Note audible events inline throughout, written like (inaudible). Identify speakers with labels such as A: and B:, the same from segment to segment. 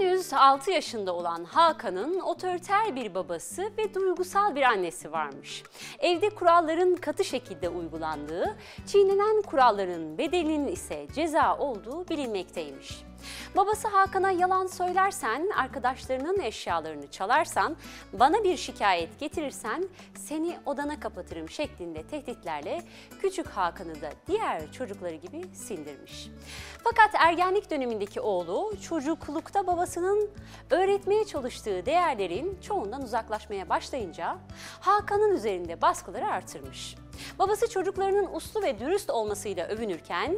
A: Henüz 6 yaşında olan Hakan'ın otoriter bir babası ve duygusal bir annesi varmış. Evde kuralların katı şekilde uygulandığı, çiğnenen kuralların bedelinin ise ceza olduğu bilinmekteymiş. Babası Hakan'a yalan söylersen, arkadaşlarının eşyalarını çalarsan, bana bir şikayet getirirsen seni odana kapatırım şeklinde tehditlerle küçük Hakan'ı da diğer çocukları gibi sindirmiş. Fakat ergenlik dönemindeki oğlu çocuklukta babasının öğretmeye çalıştığı değerlerin çoğundan uzaklaşmaya başlayınca Hakan'ın üzerinde baskıları artırmış. Babası çocuklarının uslu ve dürüst olmasıyla övünürken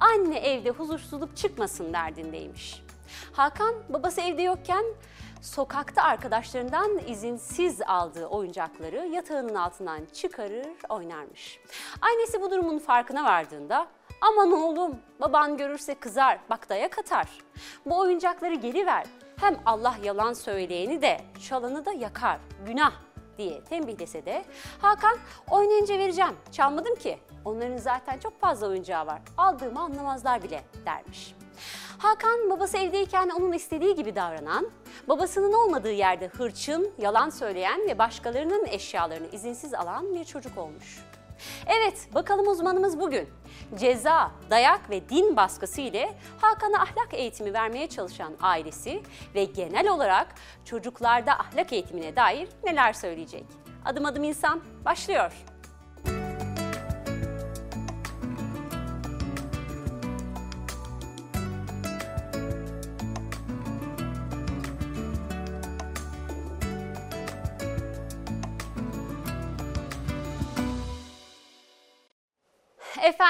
A: anne evde huzursuzluk çıkmasın derdindeymiş. Hakan babası evde yokken sokakta arkadaşlarından izinsiz aldığı oyuncakları yatağının altından çıkarır oynarmış. Annesi bu durumun farkına vardığında aman oğlum baban görürse kızar bak dayak atar. Bu oyuncakları geri ver. Hem Allah yalan söyleyeni de çalanı da yakar. Günah diye tembihlese de Hakan oynayınca vereceğim çalmadım ki onların zaten çok fazla oyuncağı var aldığımı anlamazlar bile dermiş. Hakan babası evdeyken onun istediği gibi davranan, babasının olmadığı yerde hırçın, yalan söyleyen ve başkalarının eşyalarını izinsiz alan bir çocuk olmuş. Evet, bakalım uzmanımız bugün ceza, dayak ve din baskısı ile Hakan'a ahlak eğitimi vermeye çalışan ailesi ve genel olarak çocuklarda ahlak eğitimine dair neler söyleyecek? Adım adım insan başlıyor.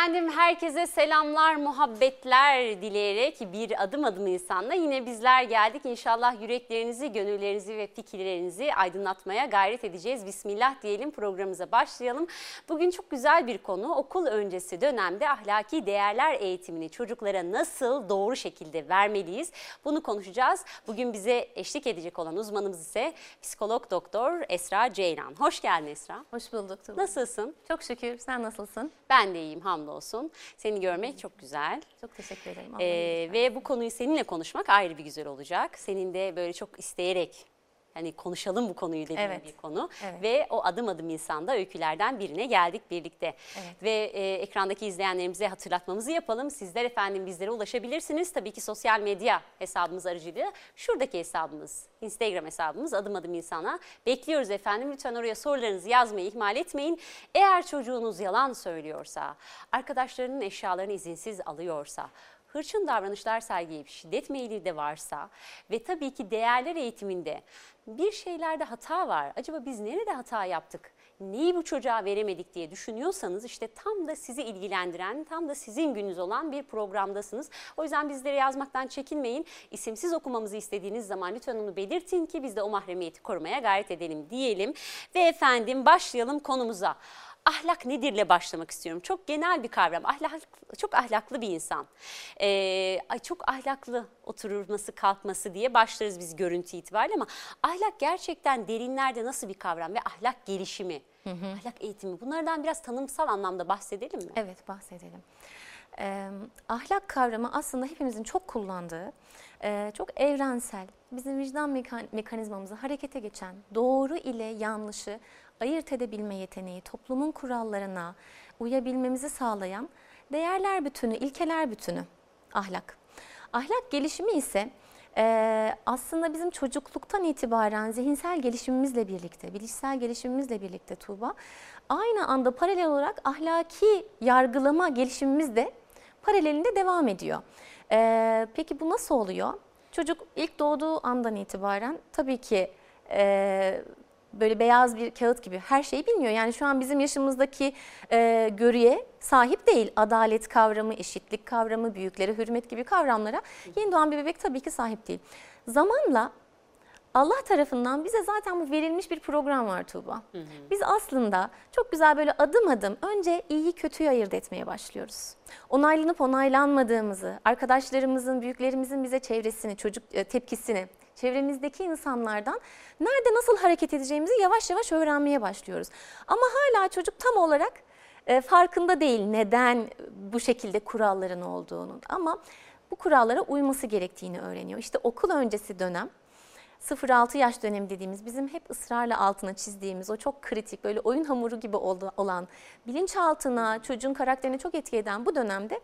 A: Efendim herkese selamlar, muhabbetler dileyerek bir adım adım insanla yine bizler geldik. İnşallah yüreklerinizi, gönüllerinizi ve fikirlerinizi aydınlatmaya gayret edeceğiz. Bismillah diyelim programımıza başlayalım. Bugün çok güzel bir konu. Okul öncesi dönemde ahlaki değerler eğitimini çocuklara nasıl doğru şekilde vermeliyiz? Bunu konuşacağız. Bugün bize eşlik edecek olan uzmanımız ise psikolog doktor Esra Ceylan. Hoş geldin Esra.
B: Hoş bulduk. Tuba.
A: Nasılsın?
B: Çok şükür. Sen nasılsın?
A: Ben de iyiyim hamdolsun. Seni görmek çok güzel.
B: Çok teşekkür ederim.
A: Ee, ve bu konuyu seninle konuşmak ayrı bir güzel olacak. Senin de böyle çok isteyerek hani konuşalım bu konuyu dediğin
B: Evet.
A: bir konu.
B: Evet.
A: Ve o adım adım insanda öykülerden birine geldik birlikte.
B: Evet.
A: Ve e, ekrandaki izleyenlerimize hatırlatmamızı yapalım. Sizler efendim bizlere ulaşabilirsiniz. Tabii ki sosyal medya hesabımız aracılığıyla. Şuradaki hesabımız, Instagram hesabımız adım adım insana. Bekliyoruz efendim. Lütfen oraya sorularınızı yazmayı ihmal etmeyin. Eğer çocuğunuz yalan söylüyorsa, arkadaşlarının eşyalarını izinsiz alıyorsa, hırçın davranışlar sergileyip şiddet meyili de varsa ve tabii ki değerler eğitiminde bir şeylerde hata var. Acaba biz nerede hata yaptık? Neyi bu çocuğa veremedik diye düşünüyorsanız işte tam da sizi ilgilendiren, tam da sizin gününüz olan bir programdasınız. O yüzden bizlere yazmaktan çekinmeyin. İsimsiz okumamızı istediğiniz zaman lütfen onu belirtin ki biz de o mahremiyeti korumaya gayret edelim diyelim. Ve efendim başlayalım konumuza ahlak nedirle başlamak istiyorum. Çok genel bir kavram. Ahlak çok ahlaklı bir insan. Ee, ay çok ahlaklı oturması kalkması diye başlarız biz görüntü itibariyle ama ahlak gerçekten derinlerde nasıl bir kavram ve ahlak gelişimi, ahlak eğitimi bunlardan biraz tanımsal anlamda bahsedelim mi?
B: Evet bahsedelim. Ee, ahlak kavramı aslında hepimizin çok kullandığı, e, çok evrensel, bizim vicdan mekan- mekanizmamızı harekete geçen, doğru ile yanlışı ayırt edebilme yeteneği, toplumun kurallarına uyabilmemizi sağlayan değerler bütünü, ilkeler bütünü ahlak. Ahlak gelişimi ise e, aslında bizim çocukluktan itibaren zihinsel gelişimimizle birlikte, bilişsel gelişimimizle birlikte Tuğba, aynı anda paralel olarak ahlaki yargılama gelişimimiz de paralelinde devam ediyor. E, peki bu nasıl oluyor? Çocuk ilk doğduğu andan itibaren tabii ki e, böyle beyaz bir kağıt gibi her şeyi bilmiyor. Yani şu an bizim yaşımızdaki e, görüye sahip değil. Adalet kavramı, eşitlik kavramı, büyüklere hürmet gibi kavramlara yeni doğan bir bebek tabii ki sahip değil. Zamanla Allah tarafından bize zaten bu verilmiş bir program var Tuğba. Biz aslında çok güzel böyle adım adım önce iyiyi kötüyü ayırt etmeye başlıyoruz. Onaylanıp onaylanmadığımızı, arkadaşlarımızın, büyüklerimizin bize çevresini, çocuk e, tepkisini, çevremizdeki insanlardan nerede nasıl hareket edeceğimizi yavaş yavaş öğrenmeye başlıyoruz. Ama hala çocuk tam olarak e, farkında değil neden bu şekilde kuralların olduğunun. Ama bu kurallara uyması gerektiğini öğreniyor. İşte okul öncesi dönem 0-6 yaş dönemi dediğimiz bizim hep ısrarla altına çizdiğimiz o çok kritik böyle oyun hamuru gibi olan bilinçaltına çocuğun karakterine çok etki eden bu dönemde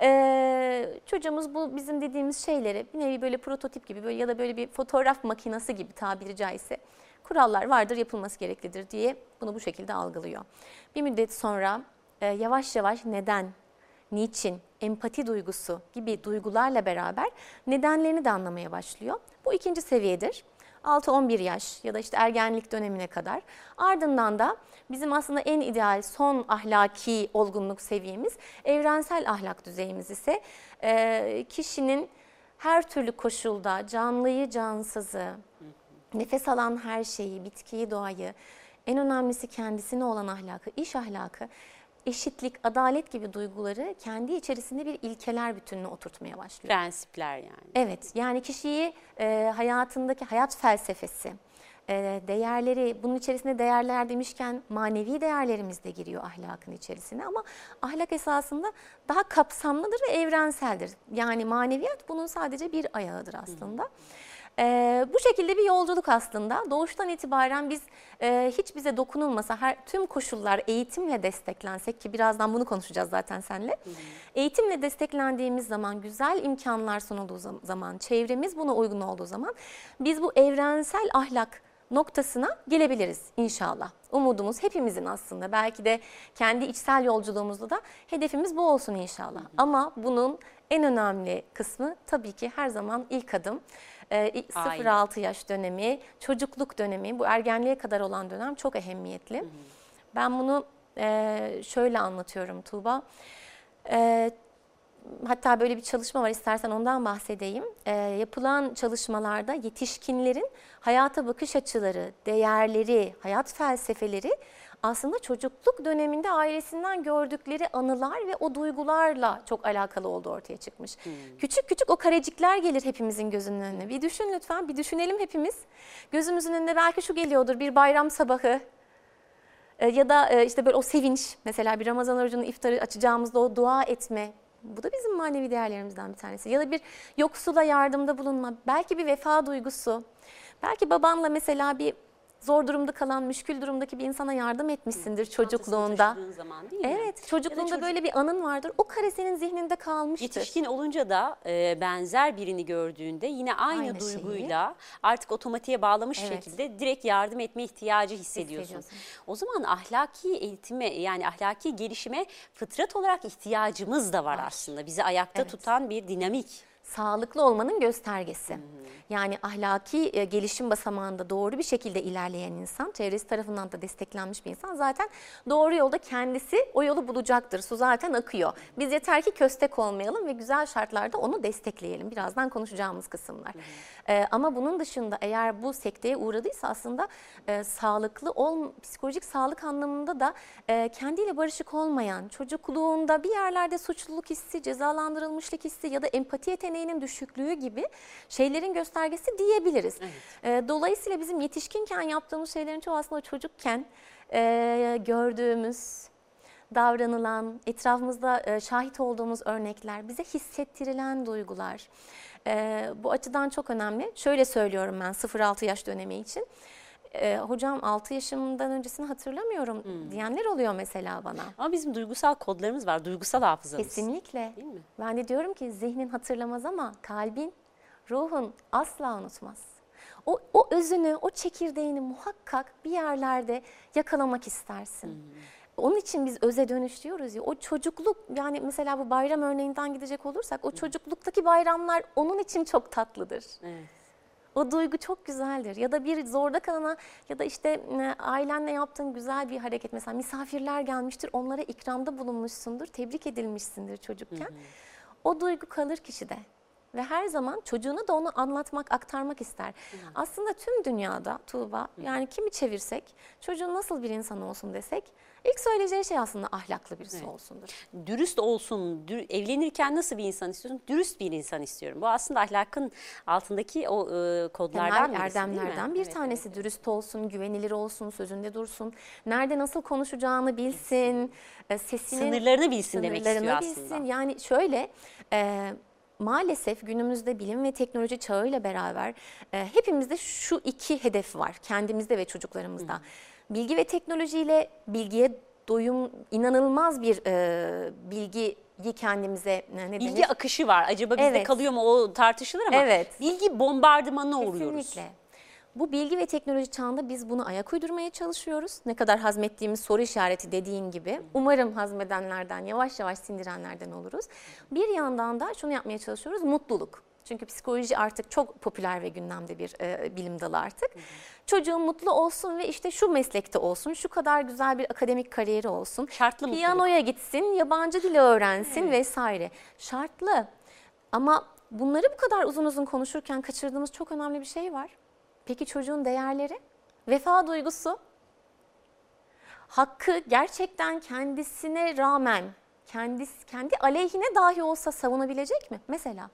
B: ee, çocuğumuz bu bizim dediğimiz şeyleri bir nevi böyle prototip gibi böyle ya da böyle bir fotoğraf makinesi gibi tabiri caizse kurallar vardır yapılması gereklidir diye bunu bu şekilde algılıyor. Bir müddet sonra e, yavaş yavaş neden, niçin, empati duygusu gibi duygularla beraber nedenlerini de anlamaya başlıyor. Bu ikinci seviyedir. 6-11 yaş ya da işte ergenlik dönemine kadar. Ardından da bizim aslında en ideal son ahlaki olgunluk seviyemiz evrensel ahlak düzeyimiz ise e, kişinin her türlü koşulda canlıyı cansızı, nefes alan her şeyi, bitkiyi, doğayı, en önemlisi kendisine olan ahlakı, iş ahlakı, eşitlik, adalet gibi duyguları kendi içerisinde bir ilkeler bütününe oturtmaya başlıyor.
A: Prensipler yani.
B: Evet, yani kişiyi e, hayatındaki hayat felsefesi, e, değerleri, bunun içerisinde değerler demişken manevi değerlerimiz de giriyor ahlakın içerisine ama ahlak esasında daha kapsamlıdır ve evrenseldir. Yani maneviyat bunun sadece bir ayağıdır aslında. Hı. Ee, bu şekilde bir yolculuk aslında. Doğuştan itibaren biz e, hiç bize dokunulmasa her tüm koşullar eğitimle desteklensek ki birazdan bunu konuşacağız zaten seninle. Hı hı. Eğitimle desteklendiğimiz zaman, güzel imkanlar sunulduğu zaman, çevremiz buna uygun olduğu zaman biz bu evrensel ahlak noktasına gelebiliriz inşallah. Umudumuz hepimizin aslında. Belki de kendi içsel yolculuğumuzda da hedefimiz bu olsun inşallah. Hı hı. Ama bunun en önemli kısmı tabii ki her zaman ilk adım. 0-6 ee, yaş dönemi, çocukluk dönemi, bu ergenliğe kadar olan dönem çok ehemmiyetli. Hı hı. Ben bunu e, şöyle anlatıyorum Tuğba. E, hatta böyle bir çalışma var istersen ondan bahsedeyim. E, yapılan çalışmalarda yetişkinlerin hayata bakış açıları, değerleri, hayat felsefeleri aslında çocukluk döneminde ailesinden gördükleri anılar ve o duygularla çok alakalı olduğu ortaya çıkmış. Hmm. Küçük küçük o karecikler gelir hepimizin gözünün önüne. Bir düşün lütfen, bir düşünelim hepimiz. Gözümüzün önünde belki şu geliyordur bir bayram sabahı e, ya da e, işte böyle o sevinç mesela bir Ramazan orucunun iftarı açacağımızda o dua etme bu da bizim manevi değerlerimizden bir tanesi. Ya da bir yoksula yardımda bulunma, belki bir vefa duygusu. Belki babanla mesela bir zor durumda kalan, müşkül durumdaki bir insana yardım etmişsindir çocukluğunda.
A: zaman değil mi?
B: Evet, çocukluğunda çocuk... böyle bir anın vardır. O kare senin zihninde kalmıştır.
A: Yetişkin olunca da e, benzer birini gördüğünde yine aynı, aynı duyguyla şeyi. artık otomatiğe bağlamış evet. şekilde direkt yardım etme ihtiyacı hissediyorsun. O zaman ahlaki eğitime yani ahlaki gelişime fıtrat olarak ihtiyacımız da var, var. aslında. Bizi ayakta evet. tutan bir dinamik
B: sağlıklı olmanın göstergesi. Hı hı. Yani ahlaki e, gelişim basamağında doğru bir şekilde ilerleyen insan, çevresi tarafından da desteklenmiş bir insan zaten doğru yolda kendisi o yolu bulacaktır. Su zaten akıyor. Biz yeter ki köstek olmayalım ve güzel şartlarda onu destekleyelim. Birazdan konuşacağımız kısımlar. Hı hı. E, ama bunun dışında eğer bu sekteye uğradıysa aslında e, sağlıklı, ol, psikolojik sağlık anlamında da e, kendiyle barışık olmayan, çocukluğunda bir yerlerde suçluluk hissi, cezalandırılmışlık hissi ya da empati yeteneğinin düşüklüğü gibi şeylerin göstergesi diyebiliriz. Evet. E, dolayısıyla bizim yetişkinken yaptığımız şeylerin çoğu aslında çocukken e, gördüğümüz, davranılan, etrafımızda e, şahit olduğumuz örnekler, bize hissettirilen duygular. E, bu açıdan çok önemli. Şöyle söylüyorum ben 0-6 yaş dönemi için. E, hocam 6 yaşımdan öncesini hatırlamıyorum hmm. diyenler oluyor mesela bana.
A: Ama bizim duygusal kodlarımız var, duygusal hafızamız.
B: Kesinlikle. Değil mi? Ben de diyorum ki zihnin hatırlamaz ama kalbin, ruhun asla unutmaz. O, o özünü, o çekirdeğini muhakkak bir yerlerde yakalamak istersin. Hmm. Onun için biz öze dönüş diyoruz ya o çocukluk yani mesela bu bayram örneğinden gidecek olursak o çocukluktaki bayramlar onun için çok tatlıdır. Evet. O duygu çok güzeldir. Ya da bir zorda kalana ya da işte e, ailenle yaptığın güzel bir hareket. Mesela misafirler gelmiştir, onlara ikramda bulunmuşsundur, tebrik edilmişsindir çocukken. Hı hı. O duygu kalır kişide. Ve her zaman çocuğuna da onu anlatmak, aktarmak ister. Hı. Aslında tüm dünyada Tuğba, yani kimi çevirsek, çocuğun nasıl bir insan olsun desek, İlk söyleyeceği şey aslında ahlaklı birisi evet. olsundur.
A: Dürüst olsun, dür, evlenirken nasıl bir insan istiyorsun? Dürüst bir insan istiyorum. Bu aslında ahlakın altındaki o e, kodlardan
B: Temel birisi erdemlerden bir evet, tanesi. Evet. Dürüst olsun, güvenilir olsun, sözünde dursun. Nerede nasıl konuşacağını bilsin, e, sesinin...
A: Sınırlarını bilsin sınırlarını demek istiyor
B: bilsin. aslında. Yani şöyle... E, maalesef günümüzde bilim ve teknoloji çağıyla beraber e, hepimizde şu iki hedef var kendimizde ve çocuklarımızda. Bilgi ve teknolojiyle bilgiye doyum inanılmaz bir e, bilgiyi kendimize ne denir?
A: Bilgi akışı var. Acaba bizde
B: Evet.
A: kalıyor mu o tartışılır ama
B: Evet.
A: bilgi bombardımanına uğruyoruz.
B: Kesinlikle. Bu bilgi ve teknoloji çağında biz bunu ayak uydurmaya çalışıyoruz. Ne kadar hazmettiğimiz soru işareti dediğin gibi. Umarım hazmedenlerden, yavaş yavaş sindirenlerden oluruz. Bir yandan da şunu yapmaya çalışıyoruz, mutluluk. Çünkü psikoloji artık çok popüler ve gündemde bir e, bilim dalı artık. Çocuğun mutlu olsun ve işte şu meslekte olsun, şu kadar güzel bir akademik kariyeri olsun.
A: Şartlı mutluluk.
B: Piyanoya gitsin, yabancı dili öğrensin vesaire. Şartlı. Ama bunları bu kadar uzun uzun konuşurken kaçırdığımız çok önemli bir şey var. Peki çocuğun değerleri? Vefa duygusu? Hakkı gerçekten kendisine rağmen kendisi, kendi aleyhine dahi olsa savunabilecek mi? Mesela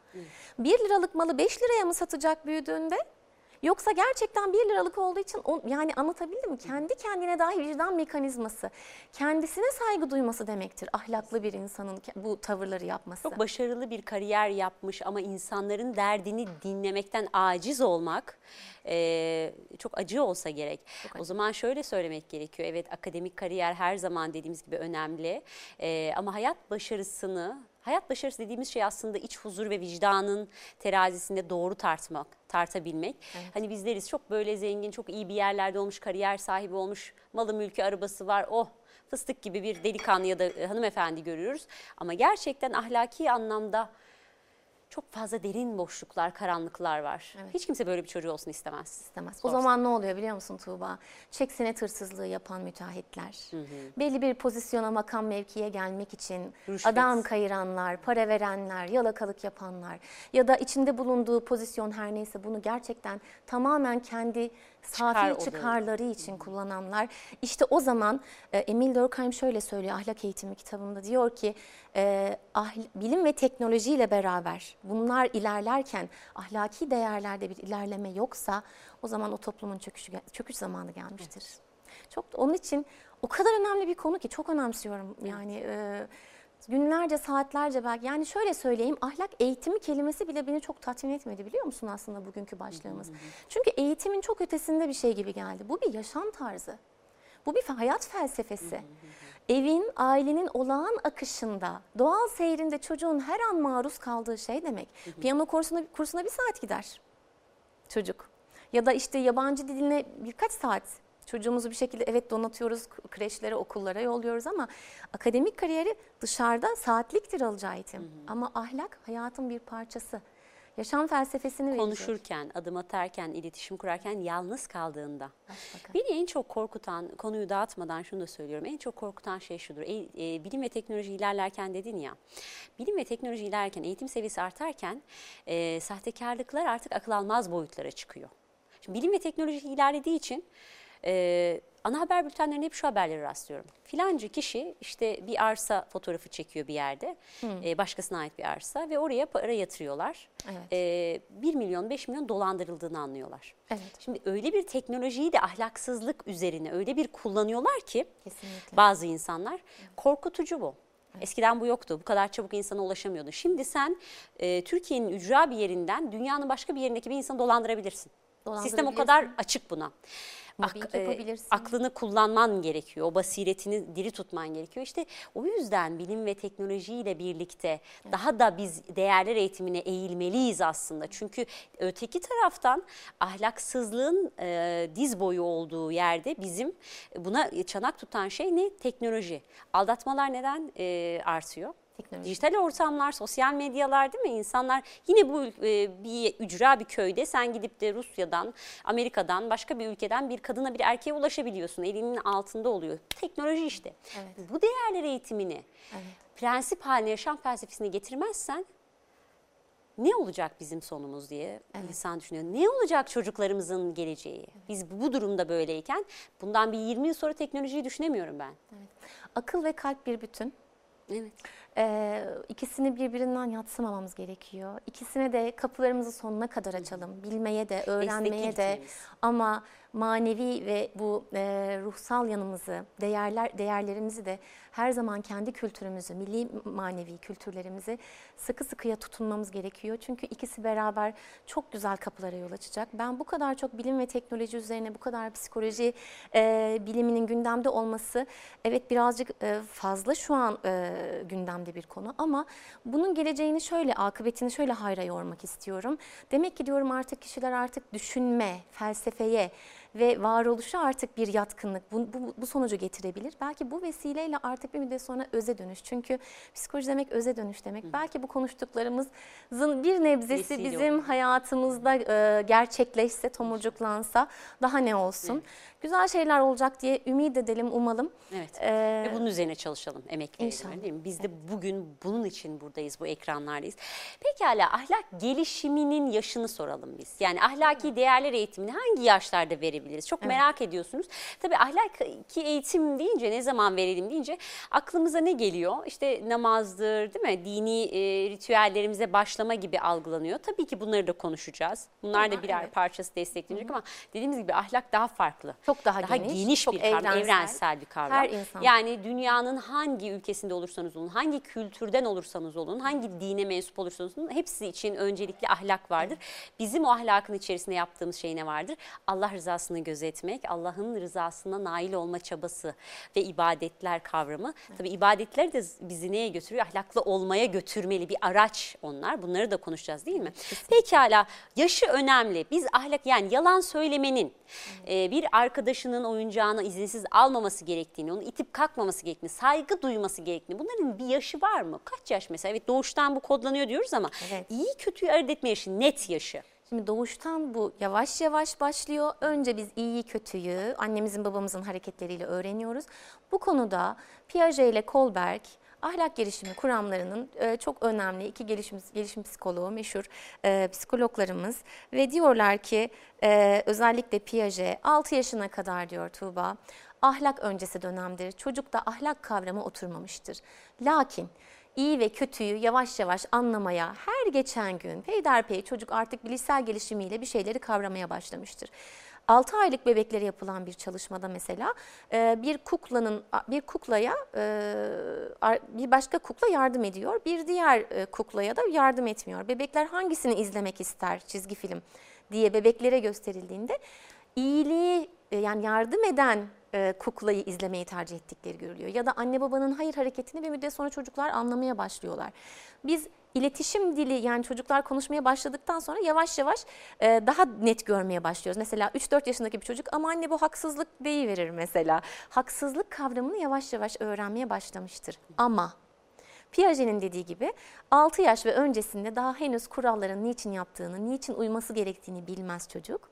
B: 1 liralık malı 5 liraya mı satacak büyüdüğünde? Yoksa gerçekten 1 liralık olduğu için o- yani anlatabildim mi? Kendi kendine dahi vicdan mekanizması, kendisine saygı duyması demektir. Ahlaklı bir insanın bu tavırları yapması.
A: Çok başarılı bir kariyer yapmış ama insanların derdini dinlemekten aciz olmak eee, çok acı olsa gerek. O zaman şöyle söylemek gerekiyor. Evet akademik kariyer her zaman dediğimiz gibi önemli Eee, ama hayat başarısını Hayat başarısı dediğimiz şey aslında iç huzur ve vicdanın terazisinde doğru tartmak, tartabilmek. Hani bizleriz çok böyle zengin, çok iyi bir yerlerde olmuş, kariyer sahibi olmuş, malı mülkü arabası var. Oh fıstık gibi bir delikanlı ya da e, hanımefendi görüyoruz. Ama gerçekten ahlaki anlamda çok fazla derin boşluklar, karanlıklar var. Hiç kimse böyle bir çocuğu olsun istemez.
B: istemez. O
A: Sorsan.
B: zaman ne oluyor biliyor musun Tuğba? Çek senet hırsızlığı yapan müteahhitler, belli bir pozisyona, makam mevkiye gelmek için
A: Rüşvet.
B: adam kayıranlar, para verenler, yalakalık yapanlar ya da içinde bulunduğu pozisyon her neyse bunu gerçekten tamamen kendi safi
A: odağı.
B: çıkarları için kullananlar. İşte o zaman e, Emil Durkheim şöyle söylüyor ahlak eğitimi kitabında diyor ki e, ahl- bilim ve teknolojiyle beraber bunlar ilerlerken ahlaki değerlerde bir ilerleme yoksa o zaman o toplumun çöküşü çöküş zamanı gelmiştir. Çok onun için o kadar önemli bir konu ki çok önemsiyorum yani e, günlerce saatlerce belki yani şöyle söyleyeyim ahlak eğitimi kelimesi bile beni çok tatmin etmedi biliyor musun aslında bugünkü başlığımız. Çünkü eğitimin çok ötesinde bir şey gibi geldi. Bu bir yaşam tarzı. Bu bir hayat felsefesi. Evin, ailenin olağan akışında, doğal seyrinde çocuğun her an maruz kaldığı şey demek. Piyano kursuna, kursuna bir saat gider çocuk. Ya da işte yabancı diline birkaç saat çocuğumuzu bir şekilde evet donatıyoruz, kreşlere, okullara yolluyoruz ama akademik kariyeri dışarıda saatliktir alacağı eğitim. Ama ahlak hayatın bir parçası. Yaşam felsefesini verecek.
A: Konuşurken, adım atarken, iletişim kurarken yalnız kaldığında.
B: Başbakan.
A: Beni en çok korkutan, konuyu dağıtmadan şunu da söylüyorum. En çok korkutan şey şudur. E, e, bilim ve teknoloji ilerlerken dedin ya. Bilim ve teknoloji ilerlerken, eğitim seviyesi artarken e, sahtekarlıklar artık akıl almaz boyutlara çıkıyor. Şimdi bilim ve teknoloji ilerlediği için e, ana haber bültenlerinde hep şu haberleri rastlıyorum. Filanca kişi işte bir arsa fotoğrafı çekiyor bir yerde. E, başkasına ait bir arsa ve oraya para yatırıyorlar.
B: Evet.
A: E, 1 milyon 5 milyon dolandırıldığını anlıyorlar.
B: Evet.
A: Şimdi öyle bir teknolojiyi de ahlaksızlık üzerine öyle bir kullanıyorlar ki
B: Kesinlikle.
A: bazı insanlar korkutucu bu. Eskiden bu yoktu. Bu kadar çabuk insana ulaşamıyordu. Şimdi sen e, Türkiye'nin ücra bir yerinden dünyanın başka bir yerindeki bir insanı dolandırabilirsin. Sistem o kadar açık buna.
B: Mobbing
A: e, aklını kullanman gerekiyor. O basiretini diri tutman gerekiyor. İşte o yüzden bilim ve teknolojiyle birlikte daha da biz değerler eğitimine eğilmeliyiz aslında. Çünkü öteki taraftan ahlaksızlığın e, diz boyu olduğu yerde bizim buna çanak tutan şey ne? Teknoloji. Aldatmalar neden e, artıyor?
B: Teknoloji.
A: Dijital ortamlar, sosyal medyalar değil mi? İnsanlar yine bu e, bir ücra bir köyde sen gidip de Rusya'dan, Amerika'dan, başka bir ülkeden bir kadına bir erkeğe ulaşabiliyorsun. Elinin altında oluyor. Teknoloji işte.
B: Evet.
A: Bu değerler eğitimini
B: Evet.
A: prensip haline yaşam felsefesine getirmezsen ne olacak bizim sonumuz diye insan düşünüyor. Ne olacak çocuklarımızın geleceği? Biz bu durumda böyleyken bundan bir 20 yıl sonra teknolojiyi düşünemiyorum ben.
B: Akıl ve kalp bir bütün.
A: Evet.
B: Ee, ikisini birbirinden yatsımamamız gerekiyor. İkisine de kapılarımızı sonuna kadar açalım. Bilmeye de, öğrenmeye de ama manevi ve bu e, ruhsal yanımızı, değerler değerlerimizi de her zaman kendi kültürümüzü, milli manevi kültürlerimizi sıkı sıkıya tutunmamız gerekiyor. Çünkü ikisi beraber çok güzel kapılara yol açacak. Ben bu kadar çok bilim ve teknoloji üzerine bu kadar psikoloji e, biliminin gündemde olması evet birazcık e, fazla şu an e, gündemde bir konu ama bunun geleceğini şöyle, akıbetini şöyle hayra yormak istiyorum. Demek ki diyorum artık kişiler artık düşünme, felsefeye ve varoluşa artık bir yatkınlık bu, bu, bu sonucu getirebilir. Belki bu vesileyle artık bir müddet sonra öze dönüş. Çünkü psikoloji demek öze dönüş demek. Hı. Belki bu konuştuklarımızın bir nebzesi Vesile bizim olur. hayatımızda e, gerçekleşse, tomurcuklansa daha ne olsun. Evet. Güzel şeyler olacak diye ümit edelim, umalım.
A: Evet. Ee, Ve bunun üzerine çalışalım, emek verelim değil mi? Biz de bugün bunun için buradayız, bu ekranlardayız. Pekala ahlak gelişiminin yaşını soralım biz. Yani ahlaki değerler eğitimini hangi yaşlarda verebiliriz? Çok evet. merak ediyorsunuz. Tabii ahlaki eğitim deyince ne zaman verelim deyince aklımıza ne geliyor? İşte namazdır değil mi? Dini e, ritüellerimize başlama gibi algılanıyor. Tabii ki bunları da konuşacağız. Bunlar da birer evet. parçası desteklenecek ama dediğimiz gibi ahlak daha farklı.
B: Çok daha,
A: daha
B: geniş,
A: geniş
B: çok
A: bir kavram, evrensel, evrensel bir kavram.
B: Her insan.
A: Yani dünyanın hangi ülkesinde olursanız olun, hangi kültürden olursanız olun, hangi dine mensup olursanız olun hepsi için öncelikli ahlak vardır. Bizim o ahlakın içerisinde yaptığımız şey ne vardır? Allah rızasını gözetmek, Allah'ın rızasına nail olma çabası ve ibadetler kavramı. Tabii ibadetler de bizi neye götürüyor? Ahlaklı olmaya götürmeli bir araç onlar. Bunları da konuşacağız değil mi? Pekala yaşı önemli. Biz ahlak yani yalan söylemenin e, bir arkadaşının oyuncağını izinsiz almaması gerektiğini, onu itip kalkmaması gerektiğini, saygı duyması gerektiğini bunların bir yaşı var mı? Kaç yaş mesela? Evet doğuştan bu kodlanıyor diyoruz ama evet. iyi kötüyü ayırt etme yaşı, net yaşı.
B: Şimdi doğuştan bu yavaş yavaş başlıyor. Önce biz iyiyi kötüyü annemizin babamızın hareketleriyle öğreniyoruz. Bu konuda Piaget ile Kohlberg ahlak gelişimi kuramlarının e, çok önemli iki gelişim, gelişim psikoloğu, meşhur e, psikologlarımız ve diyorlar ki e, özellikle Piaget 6 yaşına kadar diyor Tuğba ahlak öncesi dönemdir. Çocukta ahlak kavramı oturmamıştır. Lakin iyi ve kötüyü yavaş yavaş anlamaya her geçen gün peyderpey çocuk artık bilişsel gelişimiyle bir şeyleri kavramaya başlamıştır. 6 aylık bebeklere yapılan bir çalışmada mesela e, bir kuklanın bir kuklaya e, bir başka kukla yardım ediyor. Bir diğer e, kuklaya da yardım etmiyor. Bebekler hangisini izlemek ister çizgi film diye bebeklere gösterildiğinde iyiliği yani yardım eden kuklayı izlemeyi tercih ettikleri görülüyor. Ya da anne babanın hayır hareketini bir müddet sonra çocuklar anlamaya başlıyorlar. Biz iletişim dili yani çocuklar konuşmaya başladıktan sonra yavaş yavaş e, daha net görmeye başlıyoruz. Mesela 3-4 yaşındaki bir çocuk ama anne bu haksızlık deyiverir mesela. Haksızlık kavramını yavaş yavaş öğrenmeye başlamıştır. Ama Piaget'in dediği gibi 6 yaş ve öncesinde daha henüz kuralların niçin yaptığını, niçin uyması gerektiğini bilmez çocuk.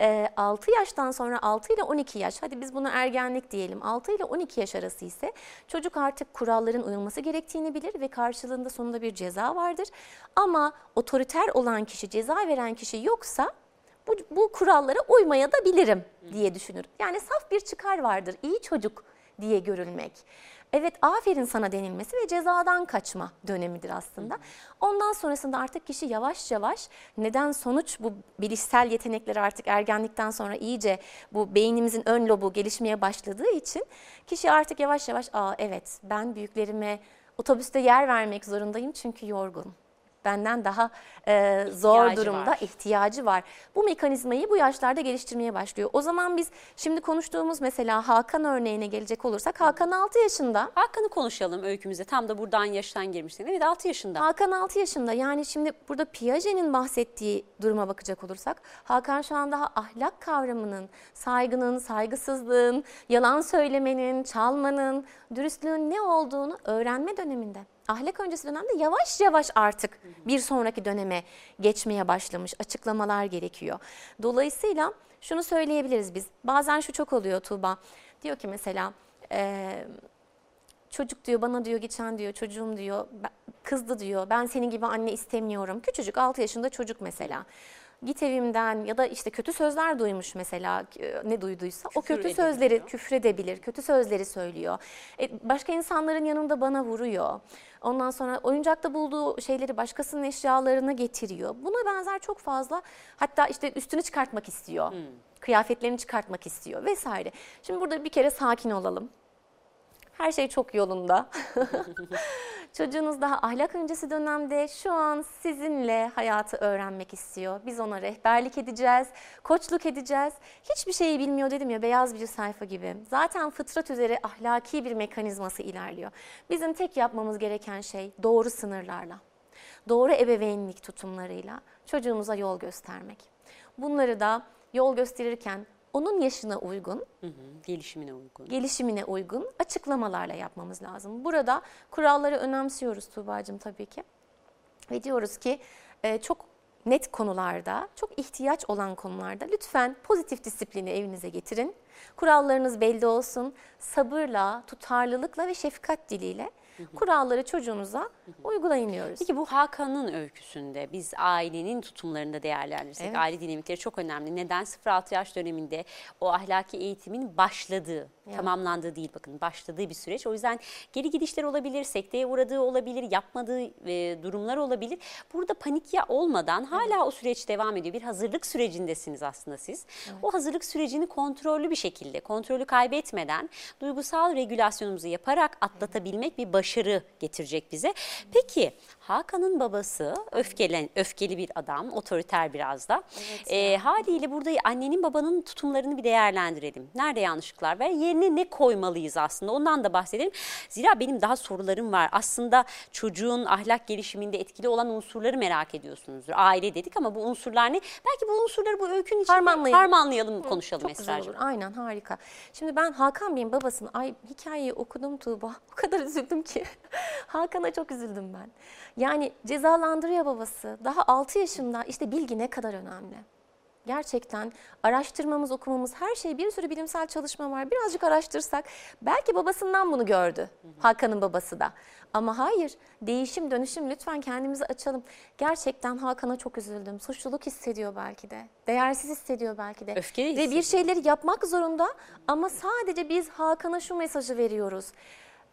B: E, 6 yaştan sonra 6 ile 12 yaş, hadi biz buna ergenlik diyelim, 6 ile 12 yaş arası ise çocuk artık kuralların uyulması gerektiğini bilir ve karşılığında sonunda bir ceza vardır. Ama otoriter olan kişi, ceza veren kişi yoksa bu, bu kurallara uymaya da bilirim diye düşünür. Yani saf bir çıkar vardır, iyi çocuk diye görülmek. Evet aferin sana denilmesi ve cezadan kaçma dönemidir aslında. Ondan sonrasında artık kişi yavaş yavaş neden sonuç bu bilişsel yetenekleri artık ergenlikten sonra iyice bu beynimizin ön lobu gelişmeye başladığı için kişi artık yavaş yavaş aa evet ben büyüklerime otobüste yer vermek zorundayım çünkü yorgun benden daha e, zor durumda var. ihtiyacı var. Bu mekanizmayı bu yaşlarda geliştirmeye başlıyor. O zaman biz şimdi konuştuğumuz mesela Hakan örneğine gelecek olursak Hakan 6 yaşında.
A: Hakan'ı konuşalım öykümüzde. Tam da buradan yaştan girmişsin. Evet 6 yaşında.
B: Hakan 6 yaşında. Yani şimdi burada Piaget'in bahsettiği duruma bakacak olursak Hakan şu an daha ahlak kavramının, saygının, saygısızlığın, yalan söylemenin, çalmanın, dürüstlüğün ne olduğunu öğrenme döneminde ahlak öncesi dönemde yavaş yavaş artık bir sonraki döneme geçmeye başlamış açıklamalar gerekiyor. Dolayısıyla şunu söyleyebiliriz biz. Bazen şu çok oluyor Tuğba. Diyor ki mesela e, çocuk diyor bana diyor geçen diyor çocuğum diyor kızdı diyor ben senin gibi anne istemiyorum. Küçücük 6 yaşında çocuk mesela git evimden ya da işte kötü sözler duymuş mesela ne duyduysa küfür o kötü sözleri küfredebilir, kötü sözleri söylüyor. E, başka insanların yanında bana vuruyor. Ondan sonra oyuncakta bulduğu şeyleri başkasının eşyalarına getiriyor. Buna benzer çok fazla hatta işte üstünü çıkartmak istiyor. Hmm Kıyafetlerini çıkartmak istiyor vesaire. Şimdi burada bir kere sakin olalım. Her şey çok yolunda. (laughs) Çocuğunuz daha ahlak öncesi dönemde şu an sizinle hayatı öğrenmek istiyor. Biz ona rehberlik edeceğiz, koçluk edeceğiz. Hiçbir şeyi bilmiyor dedim ya beyaz bir sayfa gibi. Zaten fıtrat üzere ahlaki bir mekanizması ilerliyor. Bizim tek yapmamız gereken şey doğru sınırlarla, doğru ebeveynlik tutumlarıyla çocuğumuza yol göstermek. Bunları da yol gösterirken onun yaşına uygun,
A: Hı hı, gelişimine uygun.
B: gelişimine uygun açıklamalarla yapmamız lazım. Burada kuralları önemsiyoruz Tuğba'cığım tabii ki. Ve diyoruz ki e, çok net konularda, çok ihtiyaç olan konularda lütfen pozitif disiplini evinize getirin. Kurallarınız belli olsun. Sabırla, tutarlılıkla ve şefkat diliyle kuralları çocuğunuza uygulayın diyoruz.
A: Peki bu Hakan'ın öyküsünde biz ailenin tutumlarını da değerlendirirsek,
B: Evet.
A: aile dinamikleri çok önemli. Neden 0-6 yaş döneminde o ahlaki eğitimin başladığı,
B: Ya.
A: tamamlandığı değil bakın başladığı bir süreç. O yüzden geri gidişler olabilir, sekteye uğradığı olabilir, yapmadığı e, durumlar olabilir. Burada panik ya olmadan hala o süreç devam ediyor. Bir hazırlık sürecindesiniz aslında siz. O hazırlık sürecini kontrollü bir şekilde, kontrolü kaybetmeden duygusal regülasyonumuzu yaparak atlatabilmek bir başarı getirecek bize. Peki Hakan'ın babası öfkelen, öfkeli bir adam, otoriter biraz da. Ee, haliyle burada annenin babanın tutumlarını bir değerlendirelim. Nerede yanlışlıklar var? Yerine ne koymalıyız aslında? Ondan da bahsedelim. Zira benim daha sorularım var. Aslında çocuğun ahlak gelişiminde etkili olan unsurları merak ediyorsunuzdur. Aile dedik ama bu unsurlar ne? Belki bu unsurları bu öykünün içinde
B: Harmanlayalım.
A: harmanlayalım, konuşalım
B: Çok güzel
A: Esra'cığım.
B: olur. Aynen harika. Şimdi ben Hakan Bey'in babasının ay hikayeyi okudum Tuğba. (laughs) O kadar üzüldüm ki. (laughs) Hakan'a çok üzüldüm ben. Yani cezalandırıyor babası. Daha 6 yaşında işte bilgi ne kadar önemli. Gerçekten araştırmamız, okumamız her şey bir sürü bilimsel çalışma var. Birazcık araştırsak belki babasından bunu gördü. Hakan'ın babası da. Ama hayır değişim dönüşüm lütfen kendimizi açalım. Gerçekten Hakan'a çok üzüldüm. Suçluluk hissediyor belki de. Değersiz hissediyor belki de.
A: Öfkeli
B: Ve bir şeyleri yapmak zorunda ama sadece biz Hakan'a şu mesajı veriyoruz.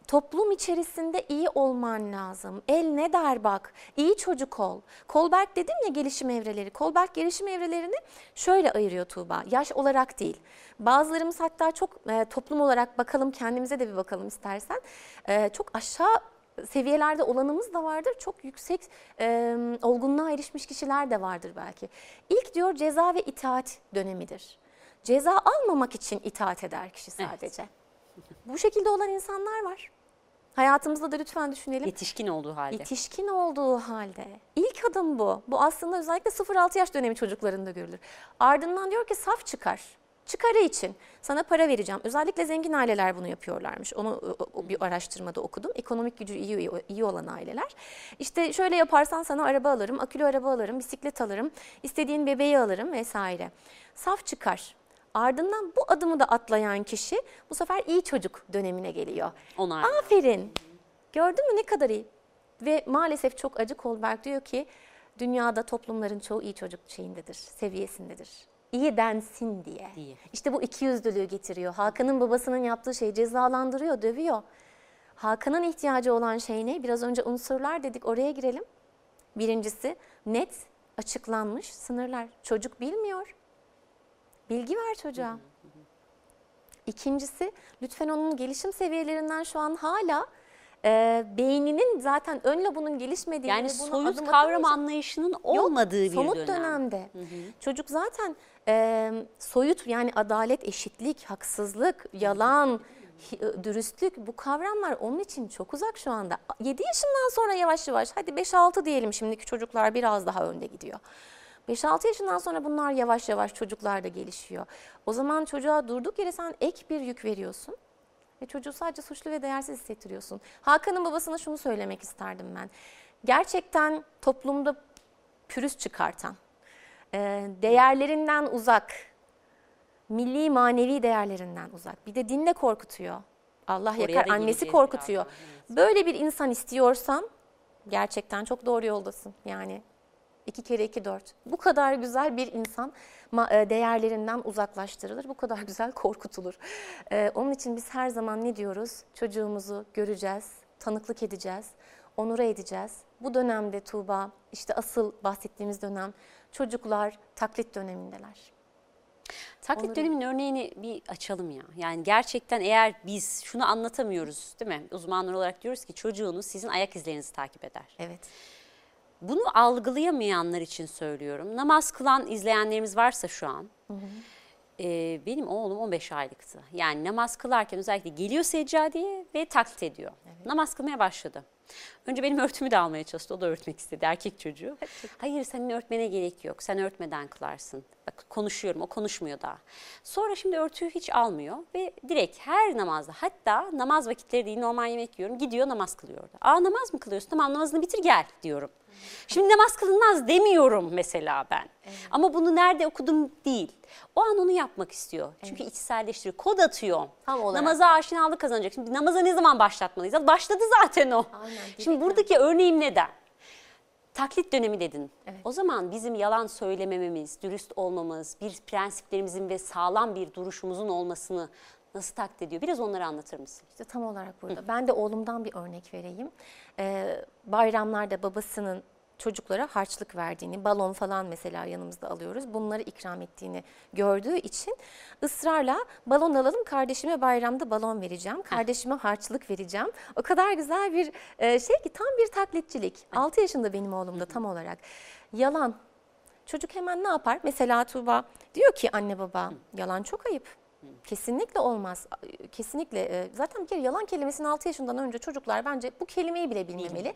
B: Toplum içerisinde iyi olman lazım. El ne der bak. İyi çocuk ol. Kolberg dedim ya gelişim evreleri. Kolberg gelişim evrelerini şöyle ayırıyor Tuğba. Yaş olarak değil. Bazılarımız hatta çok e, toplum olarak bakalım kendimize de bir bakalım istersen. E, çok aşağı seviyelerde olanımız da vardır. Çok yüksek e, olgunluğa erişmiş kişiler de vardır belki. İlk diyor ceza ve itaat dönemidir. Ceza almamak için itaat eder kişi sadece. Bu şekilde olan insanlar var. Hayatımızda da lütfen düşünelim.
A: Yetişkin olduğu halde.
B: Yetişkin olduğu halde. İlk adım bu. Bu aslında özellikle 0-6 yaş dönemi çocuklarında görülür. Ardından diyor ki saf çıkar. Çıkarı için sana para vereceğim. Özellikle zengin aileler bunu yapıyorlarmış. Onu bir araştırmada okudum. Ekonomik gücü iyi, iyi olan aileler. İşte şöyle yaparsan sana araba alırım, akülü araba alırım, bisiklet alırım, istediğin bebeği alırım vesaire. Saf çıkar. Ardından bu adımı da atlayan kişi bu sefer iyi çocuk dönemine geliyor.
A: Onar.
B: Aferin. Gördün mü ne kadar iyi? Ve maalesef çok acı Kolberg diyor ki dünyada toplumların çoğu iyi çocuk şeyindedir, seviyesindedir. İyi densin diye.
A: Diye.
B: İşte bu ikiyüzlülüğü getiriyor. Hakan'ın babasının yaptığı şey cezalandırıyor, dövüyor. Hakan'ın ihtiyacı olan şey ne? Biraz önce unsurlar dedik oraya girelim. Birincisi net açıklanmış sınırlar. Çocuk bilmiyor. Bilgi ver çocuğa. İkincisi lütfen onun gelişim seviyelerinden şu an hala e, beyninin zaten ön lobunun gelişmediğini
A: Yani soyut
B: adım
A: kavram anlayışının
B: Yok,
A: olmadığı bir
B: somut
A: dönem.
B: dönemde. Çocuk zaten e, soyut yani adalet, eşitlik, haksızlık, yalan, dürüstlük bu kavramlar onun için çok uzak şu anda. 7 yaşından sonra yavaş yavaş hadi 5-6 diyelim şimdiki çocuklar biraz daha önde gidiyor. 5-6 yaşından sonra bunlar yavaş yavaş çocuklarda gelişiyor. O zaman çocuğa durduk yere sen ek bir yük veriyorsun. Ve çocuğu sadece suçlu ve değersiz hissettiriyorsun. Hakan'ın babasına şunu söylemek isterdim ben. Gerçekten toplumda pürüz çıkartan, e, değerlerinden uzak, milli manevi değerlerinden uzak. Bir de dinle korkutuyor. Allah
A: Oraya
B: yakar, annesi korkutuyor. Böyle bir insan istiyorsan gerçekten çok doğru yoldasın. Yani iki kere iki dört. Bu kadar güzel bir insan e, değerlerinden uzaklaştırılır. Bu kadar (laughs) güzel korkutulur. Ee, onun için biz her zaman ne diyoruz? Çocuğumuzu göreceğiz, tanıklık edeceğiz, onura edeceğiz. Bu dönemde Tuğba, işte asıl bahsettiğimiz dönem çocuklar taklit dönemindeler.
A: Taklit
B: Onları-
A: döneminin örneğini bir açalım ya. Yani gerçekten eğer biz şunu anlatamıyoruz değil mi? Uzmanlar olarak diyoruz ki çocuğunuz sizin ayak izlerinizi takip eder.
B: Evet.
A: Bunu algılayamayanlar için söylüyorum. Namaz kılan izleyenlerimiz varsa şu an. e, benim oğlum 15 aylıktı. Yani namaz kılarken özellikle geliyor seccadeye ve taklit ediyor. Namaz kılmaya başladı. Önce benim (laughs) örtümü de almaya çalıştı. O da örtmek istedi erkek çocuğu. Hayır senin örtmene gerek yok. Sen örtmeden kılarsın. Bak konuşuyorum o konuşmuyor daha. Sonra şimdi örtüyü hiç almıyor ve direkt her namazda hatta namaz vakitleri değil normal yemek yiyorum gidiyor namaz kılıyor orada. Aa namaz mı kılıyorsun? Tamam namazını bitir gel diyorum. Şimdi namaz kılınmaz demiyorum mesela ben. Ama bunu nerede okudum değil. O an onu yapmak istiyor. Çünkü içselleştiriyor. Kod atıyor.
B: Tam olarak.
A: Namaza aşinalık kazanacak. Şimdi namaza ne zaman başlatmalıyız? Başladı zaten o.
B: Aynen,
A: Şimdi buradaki örneğim neden? Taklit dönemi dedin.
B: Evet.
A: O zaman bizim yalan söylemememiz, dürüst olmamız, bir prensiplerimizin ve sağlam bir duruşumuzun olmasını nasıl taklit ediyor? Biraz onları anlatır mısın?
B: İşte tam olarak burada. Ben de oğlumdan bir örnek vereyim. Ee, bayramlarda babasının çocuklara harçlık verdiğini, balon falan mesela yanımızda alıyoruz. Bunları ikram ettiğini gördüğü için ısrarla balon alalım kardeşime bayramda balon vereceğim. Kardeşime harçlık vereceğim. O kadar güzel bir e, şey ki tam bir taklitçilik. 6 yaşında benim oğlum da tam olarak. Yalan. Çocuk hemen ne yapar? Mesela Tuğba diyor ki anne baba yalan çok ayıp. Kesinlikle olmaz. Kesinlikle. e, Zaten bir kere yalan kelimesini 6 yaşından önce çocuklar bence bu kelimeyi bile bilmemeli.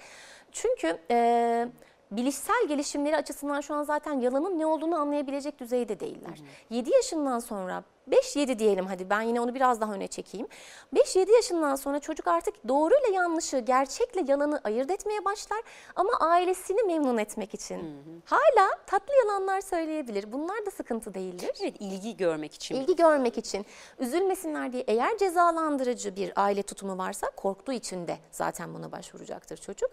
B: Çünkü e, bilişsel gelişimleri açısından şu an zaten yalanın ne olduğunu anlayabilecek düzeyde değiller. 7 yaşından sonra 5-7 diyelim hadi ben yine onu biraz daha öne çekeyim. 5-7 yaşından sonra çocuk artık doğruyla yanlışı, gerçekle yalanı ayırt etmeye başlar ama ailesini memnun etmek için. Hala tatlı yalanlar söyleyebilir. Bunlar da sıkıntı değildir.
A: Evet ilgi görmek için.
B: İlgi görmek için üzülmesinler diye eğer cezalandırıcı bir aile tutumu varsa korktuğu için de zaten buna başvuracaktır çocuk.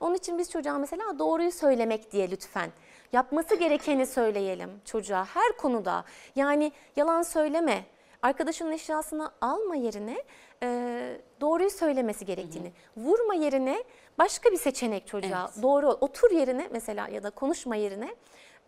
B: Onun için biz çocuğa mesela doğruyu söylemek diye lütfen yapması gerekeni söyleyelim çocuğa her konuda. Yani yalan söyleme, arkadaşının eşyasını alma yerine e, doğruyu söylemesi gerektiğini, vurma yerine başka bir seçenek çocuğa doğru ol. Otur yerine mesela ya da konuşma yerine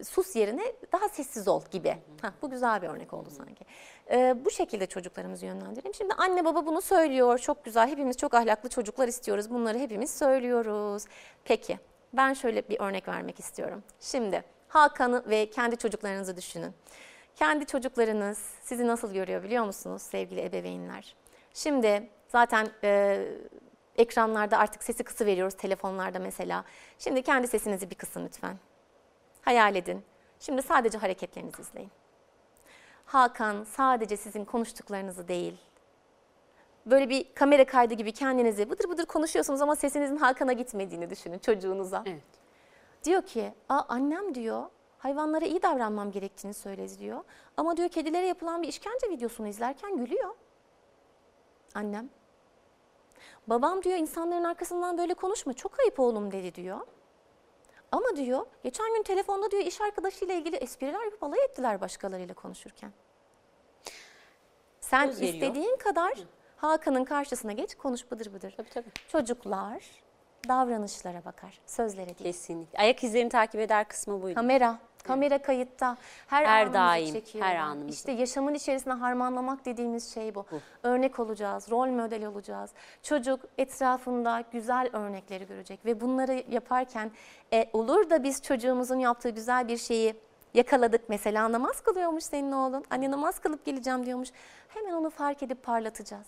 B: sus yerine daha sessiz ol gibi. Hah, bu güzel bir örnek oldu sanki. Ee, bu şekilde çocuklarımızı yönlendirelim. Şimdi anne baba bunu söylüyor. Çok güzel. Hepimiz çok ahlaklı çocuklar istiyoruz. Bunları hepimiz söylüyoruz. Peki ben şöyle bir örnek vermek istiyorum. Şimdi Hakan'ı ve kendi çocuklarınızı düşünün. Kendi çocuklarınız sizi nasıl görüyor biliyor musunuz sevgili ebeveynler? Şimdi zaten e, ekranlarda artık sesi kısı veriyoruz telefonlarda mesela. Şimdi kendi sesinizi bir kısın lütfen. Hayal edin. Şimdi sadece hareketlerinizi izleyin. Hakan sadece sizin konuştuklarınızı değil, böyle bir kamera kaydı gibi kendinizi bıdır bıdır konuşuyorsunuz ama sesinizin Hakan'a gitmediğini düşünün çocuğunuza.
A: Evet.
B: Diyor ki, Aa, annem diyor hayvanlara iyi davranmam gerektiğini söyledi diyor. Ama diyor kedilere yapılan bir işkence videosunu izlerken gülüyor. Annem. Babam diyor insanların arkasından böyle konuşma çok ayıp oğlum dedi diyor. Ama diyor geçen gün telefonda diyor iş arkadaşıyla ilgili espriler yapıp alay ettiler başkalarıyla konuşurken. Sen
A: Söz veriyor.
B: istediğin kadar Hakan'ın karşısına geç konuş bıdır bıdır.
A: Tabii tabii.
B: Çocuklar davranışlara bakar, sözlere değil.
A: Kesinlikle. Ayak izlerini takip eder kısmı buydu.
B: Kamera, kamera kayıtta. Her,
A: Her
B: anımızı
A: daim,
B: çekiyorlar.
A: her anımızı.
B: İşte yaşamın içerisine harmanlamak dediğimiz şey bu. Örnek olacağız, rol model olacağız. Çocuk etrafında güzel örnekleri görecek ve bunları yaparken e, olur da biz çocuğumuzun yaptığı güzel bir şeyi yakaladık. Mesela namaz kılıyormuş senin oğlun. Anne namaz kılıp geleceğim diyormuş. Hemen onu fark edip parlatacağız.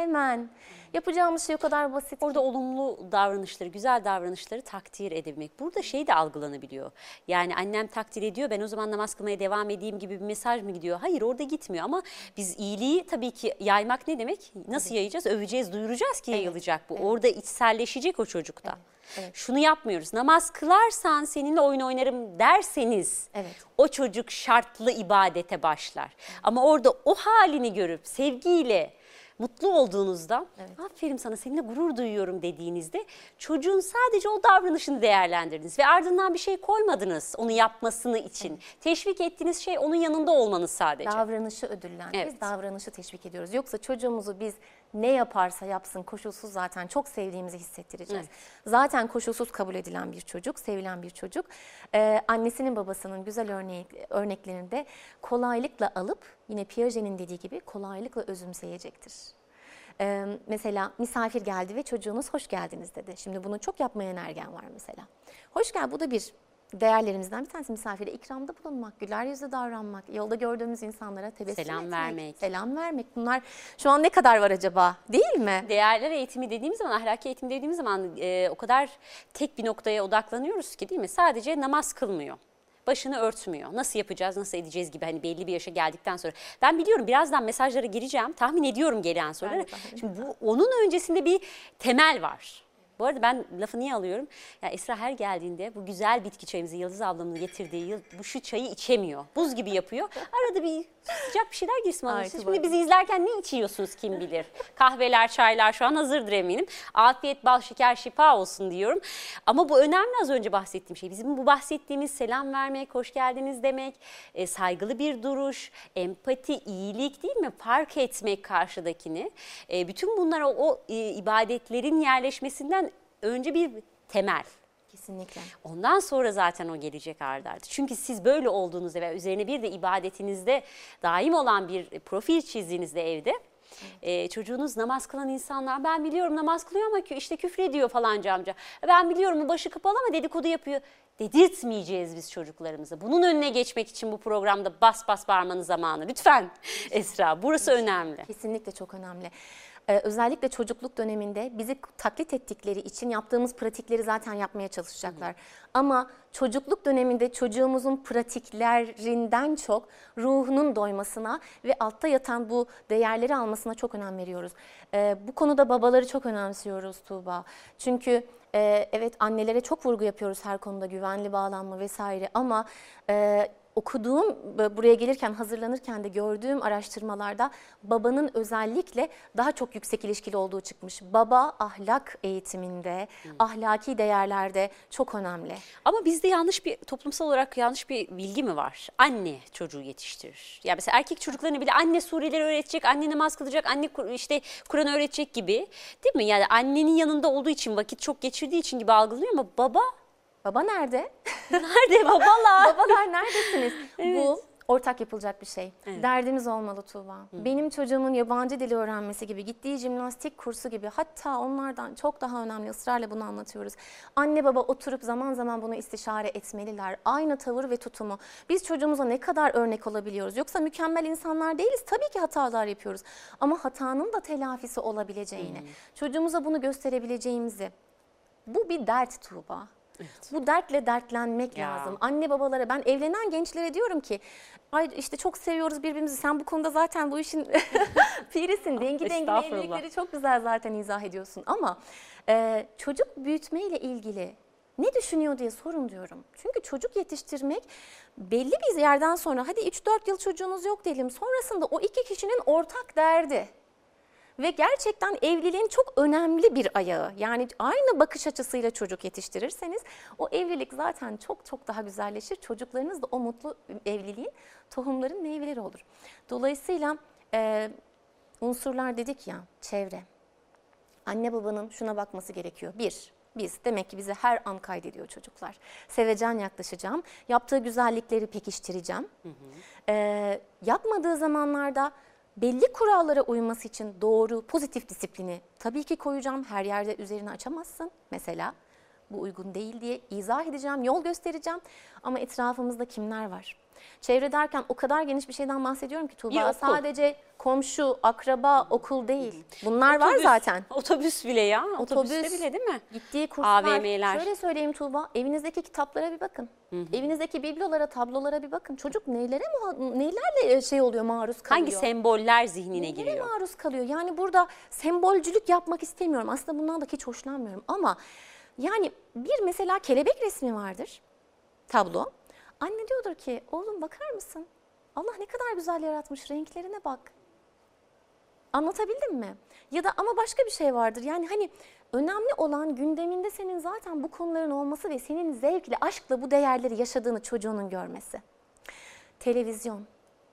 B: Hemen. Yapacağımız şey o kadar basit.
A: Orada olumlu davranışları, güzel davranışları takdir edebilmek. Burada şey de algılanabiliyor. Yani annem takdir ediyor ben o zaman namaz kılmaya devam edeyim gibi bir mesaj mı gidiyor? Hayır orada gitmiyor ama biz iyiliği tabii ki yaymak ne demek? Nasıl yayacağız? Öveceğiz, duyuracağız ki yayılacak bu. Orada içselleşecek o çocukta.
B: evet.
A: Şunu yapmıyoruz. Namaz kılarsan seninle oyun oynarım derseniz
B: Evet.
A: o çocuk şartlı ibadete başlar. Ama orada o halini görüp sevgiyle mutlu olduğunuzda aferin sana seninle gurur duyuyorum dediğinizde çocuğun sadece o davranışını değerlendirdiniz ve ardından bir şey koymadınız onu yapmasını için. Teşvik ettiğiniz şey onun yanında olmanız sadece.
B: Davranışı ödüllendiririz,
A: Evet.
B: davranışı teşvik ediyoruz. Yoksa çocuğumuzu biz ne yaparsa yapsın koşulsuz zaten çok sevdiğimizi hissettireceğiz.
A: Evet.
B: Zaten koşulsuz kabul edilen bir çocuk, sevilen bir çocuk. Ee, annesinin babasının güzel örnek, örneklerini de kolaylıkla alıp yine Piaget'in dediği gibi kolaylıkla özümseyecektir. Ee, mesela misafir geldi ve çocuğunuz hoş geldiniz dedi. Şimdi bunu çok yapmayan ergen var mesela. Hoş gel bu da bir değerlerimizden bir tanesi misafire ikramda bulunmak, güler yüzle davranmak, yolda gördüğümüz insanlara tebessüm
A: Selam
B: etmek,
A: vermek.
B: selam vermek. Bunlar şu an ne kadar var acaba değil mi?
A: Değerler eğitimi dediğimiz zaman, ahlaki eğitim dediğimiz zaman e, o kadar tek bir noktaya odaklanıyoruz ki değil mi? Sadece namaz kılmıyor. Başını örtmüyor. Nasıl yapacağız, nasıl edeceğiz gibi hani belli bir yaşa geldikten sonra. Ben biliyorum birazdan mesajlara gireceğim. Tahmin ediyorum gelen soruları. Şimdi bu onun öncesinde bir temel var. Bu arada ben lafı niye alıyorum? Ya Esra her geldiğinde bu güzel bitki çayımızı Yıldız ablamın getirdiği yıl- bu şu çayı içemiyor. Buz gibi yapıyor. Arada bir sıcak bir şeyler girsin bana. Şimdi bizi izlerken ne içiyorsunuz kim bilir? Kahveler, çaylar şu an hazırdır eminim. Afiyet, bal, şeker, şifa olsun diyorum. Ama bu önemli az önce bahsettiğim şey. Bizim bu bahsettiğimiz selam vermek, hoş geldiniz demek, e, saygılı bir duruş, empati, iyilik değil mi? Fark etmek karşıdakini. E, bütün bunlar o, o e, ibadetlerin yerleşmesinden önce bir temel.
B: Kesinlikle.
A: Ondan sonra zaten o gelecek ardı ardı. Çünkü siz böyle olduğunuzda ve üzerine bir de ibadetinizde daim olan bir profil çizdiğinizde evde e, çocuğunuz namaz kılan insanlar ben biliyorum namaz kılıyor ama işte küfür ediyor falanca amca. Ben biliyorum bu başı kapalı ama dedikodu yapıyor. Dedirtmeyeceğiz biz çocuklarımızı. Bunun önüne geçmek için bu programda bas bas bağırmanın zamanı. Lütfen Esra burası önemli.
B: Kesinlikle çok önemli. Ee, özellikle çocukluk döneminde bizi taklit ettikleri için yaptığımız pratikleri zaten yapmaya çalışacaklar. Ama çocukluk döneminde çocuğumuzun pratiklerinden çok ruhunun doymasına ve altta yatan bu değerleri almasına çok önem veriyoruz. Ee, bu konuda babaları çok önemsiyoruz Tuğba. Çünkü e, evet annelere çok vurgu yapıyoruz her konuda güvenli bağlanma vesaire ama e, okuduğum buraya gelirken hazırlanırken de gördüğüm araştırmalarda babanın özellikle daha çok yüksek ilişkili olduğu çıkmış. Baba ahlak eğitiminde, ahlaki değerlerde çok önemli.
A: Ama bizde yanlış bir toplumsal olarak yanlış bir bilgi mi var? Anne çocuğu yetiştirir. Ya mesela erkek çocuklarını bile anne sureleri öğretecek, anne namaz kılacak, anne işte Kur'an öğretecek gibi. Değil mi? Yani annenin yanında olduğu için, vakit çok geçirdiği için gibi algılanıyor ama baba
B: Baba nerede? (laughs)
A: nerede babalar? (laughs)
B: Babalar neredesiniz? (laughs) Bu ortak yapılacak bir şey. Derdimiz olmalı Tuğba. Benim çocuğumun yabancı dili öğrenmesi gibi, gittiği jimnastik kursu gibi hatta onlardan çok daha önemli ısrarla bunu anlatıyoruz. Anne baba oturup zaman zaman bunu istişare etmeliler. Aynı tavır ve tutumu. Biz çocuğumuza ne kadar örnek olabiliyoruz? Yoksa mükemmel insanlar değiliz. Tabii ki hatalar yapıyoruz. Ama hatanın da telafisi olabileceğini, çocuğumuza bunu gösterebileceğimizi. Bu bir dert Tuğba. Bu dertle dertlenmek
A: Ya.
B: lazım. Anne babalara ben evlenen gençlere diyorum ki ay işte çok seviyoruz birbirimizi. Sen bu konuda zaten bu işin (laughs) pirisin. Dengi dengine
A: Estağfurullah.
B: evlilikleri çok güzel zaten izah ediyorsun. Ama e, çocuk büyütmeyle ilgili ne düşünüyor diye sorun diyorum. Çünkü çocuk yetiştirmek belli bir yerden sonra hadi 3-4 yıl çocuğunuz yok diyelim. Sonrasında o iki kişinin ortak derdi. Ve gerçekten evliliğin çok önemli bir ayağı. Yani aynı bakış açısıyla çocuk yetiştirirseniz o evlilik zaten çok çok daha güzelleşir. Çocuklarınız da o mutlu evliliğin tohumların meyveleri olur. Dolayısıyla e, unsurlar dedik ya çevre. Anne babanın şuna bakması gerekiyor. Bir, biz demek ki bize her an kaydediyor çocuklar. Sevecen yaklaşacağım. Yaptığı güzellikleri pekiştireceğim. Ee, yapmadığı zamanlarda belli kurallara uyması için doğru, pozitif disiplini tabii ki koyacağım. Her yerde üzerine açamazsın. Mesela bu uygun değil diye izah edeceğim, yol göstereceğim. Ama etrafımızda kimler var? Çevre derken o kadar geniş bir şeyden bahsediyorum ki Tuğba. Sadece komşu, akraba, okul değil. Bunlar var
A: Otobüs-
B: zaten.
A: Otobüs bile ya. Otobüste
B: Otobüs.
A: bile değil mi?
B: Gittiği kurslar.
A: AVM'ler.
B: Şöyle söyleyeyim Tuğba, evinizdeki kitaplara bir bakın. Evinizdeki biblolara, tablolara bir bakın. Çocuk neylere neylerle şey oluyor, maruz kalıyor?
A: Hangi semboller zihnine
B: Nelere
A: giriyor?
B: maruz kalıyor? Yani burada sembolcülük yapmak istemiyorum. Aslında bundan da hiç hoşlanmıyorum. Ama yani bir mesela kelebek resmi vardır. Tablo. Anne diyordur ki oğlum bakar mısın? Allah ne kadar güzel yaratmış renklerine bak. Anlatabildim mi? Ya da ama başka bir şey vardır. Yani hani önemli olan gündeminde senin zaten bu konuların olması ve senin zevkle, aşkla bu değerleri yaşadığını çocuğunun görmesi. Televizyon,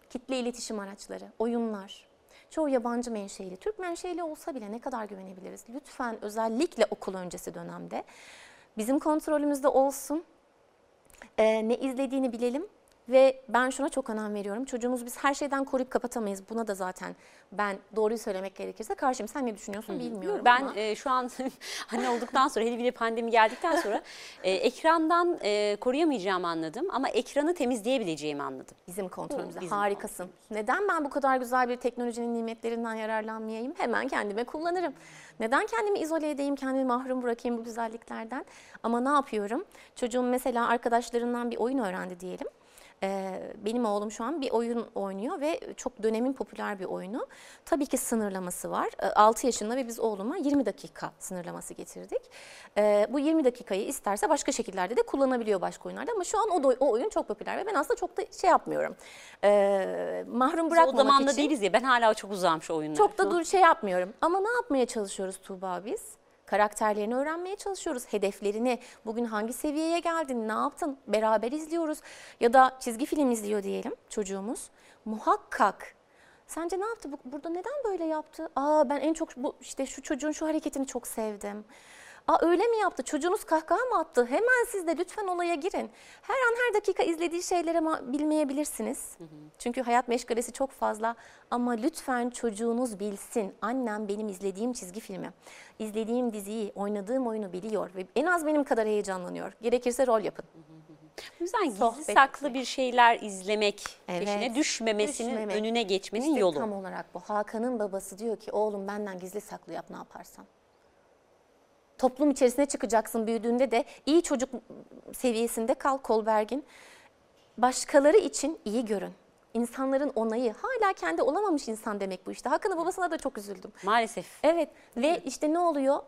B: kitle iletişim araçları, oyunlar. çoğu yabancı menşeli. Türk menşeli olsa bile ne kadar güvenebiliriz? Lütfen özellikle okul öncesi dönemde bizim kontrolümüzde olsun. Ee, ne izlediğini bilelim ve ben şuna çok önem veriyorum. Çocuğumuzu biz her şeyden koruyup kapatamayız. Buna da zaten ben doğruyu söylemek gerekirse karşıyım. Sen ne düşünüyorsun bilmiyorum
A: Ben
B: ama.
A: e, şu an (laughs) hani olduktan sonra hele bir de pandemi geldikten sonra e, ekrandan e, koruyamayacağımı anladım ama ekranı temizleyebileceğimi anladım.
B: Bizim kontrolümüzde.
A: bizim
B: Harikasın. Neden ben bu kadar güzel bir teknolojinin nimetlerinden yararlanmayayım? Hemen kendime kullanırım. Neden kendimi izole edeyim, kendimi mahrum bırakayım bu güzelliklerden? Ama ne yapıyorum? Çocuğum mesela arkadaşlarından bir oyun öğrendi diyelim. Ee, benim oğlum şu an bir oyun oynuyor ve çok dönemin popüler bir oyunu. Tabii ki sınırlaması var. Ee, 6 yaşında ve biz oğluma 20 dakika sınırlaması getirdik. Ee, bu 20 dakikayı isterse başka şekillerde de kullanabiliyor başka oyunlarda ama şu an o, da, o oyun çok popüler ve ben aslında çok da şey yapmıyorum. Ee, mahrum
A: Biz o
B: bırakmamak
A: zamanda
B: için.
A: değiliz ya ben hala çok uzağım şu oyunlara.
B: Çok da dur şey yapmıyorum. Ama ne yapmaya çalışıyoruz Tuğba biz? Karakterlerini öğrenmeye çalışıyoruz. Hedeflerini, bugün hangi seviyeye geldin, ne yaptın beraber izliyoruz. Ya da çizgi film izliyor diyelim çocuğumuz. Muhakkak Sence ne yaptı? Bu- Burada neden böyle yaptı? Aa ben en çok bu işte şu çocuğun şu hareketini çok sevdim. Aa öyle mi yaptı? Çocuğunuz kahkaha mı attı? Hemen siz de lütfen olaya girin. Her an her dakika izlediği şeyleri bilmeyebilirsiniz. Çünkü hayat meşgalesi çok fazla. Ama lütfen çocuğunuz bilsin. Annem benim izlediğim çizgi filmi, izlediğim diziyi, oynadığım oyunu biliyor ve en az benim kadar heyecanlanıyor. Gerekirse rol yapın.
A: O yüzden gizli
B: Sohbet
A: saklı bir şeyler izlemek
B: Evet.
A: peşine düşmemesinin
B: Düşmemek.
A: önüne geçmenin
B: İşte
A: yolu.
B: tam olarak bu. Hakan'ın babası diyor ki oğlum benden gizli saklı yap ne yaparsan. Toplum içerisine çıkacaksın büyüdüğünde de iyi çocuk seviyesinde kal Kolberg'in. Başkaları için iyi görün. İnsanların onayı. Hala kendi olamamış insan demek bu işte. Hakan'ın babasına da çok üzüldüm.
A: Maalesef.
B: Evet ve işte ne oluyor?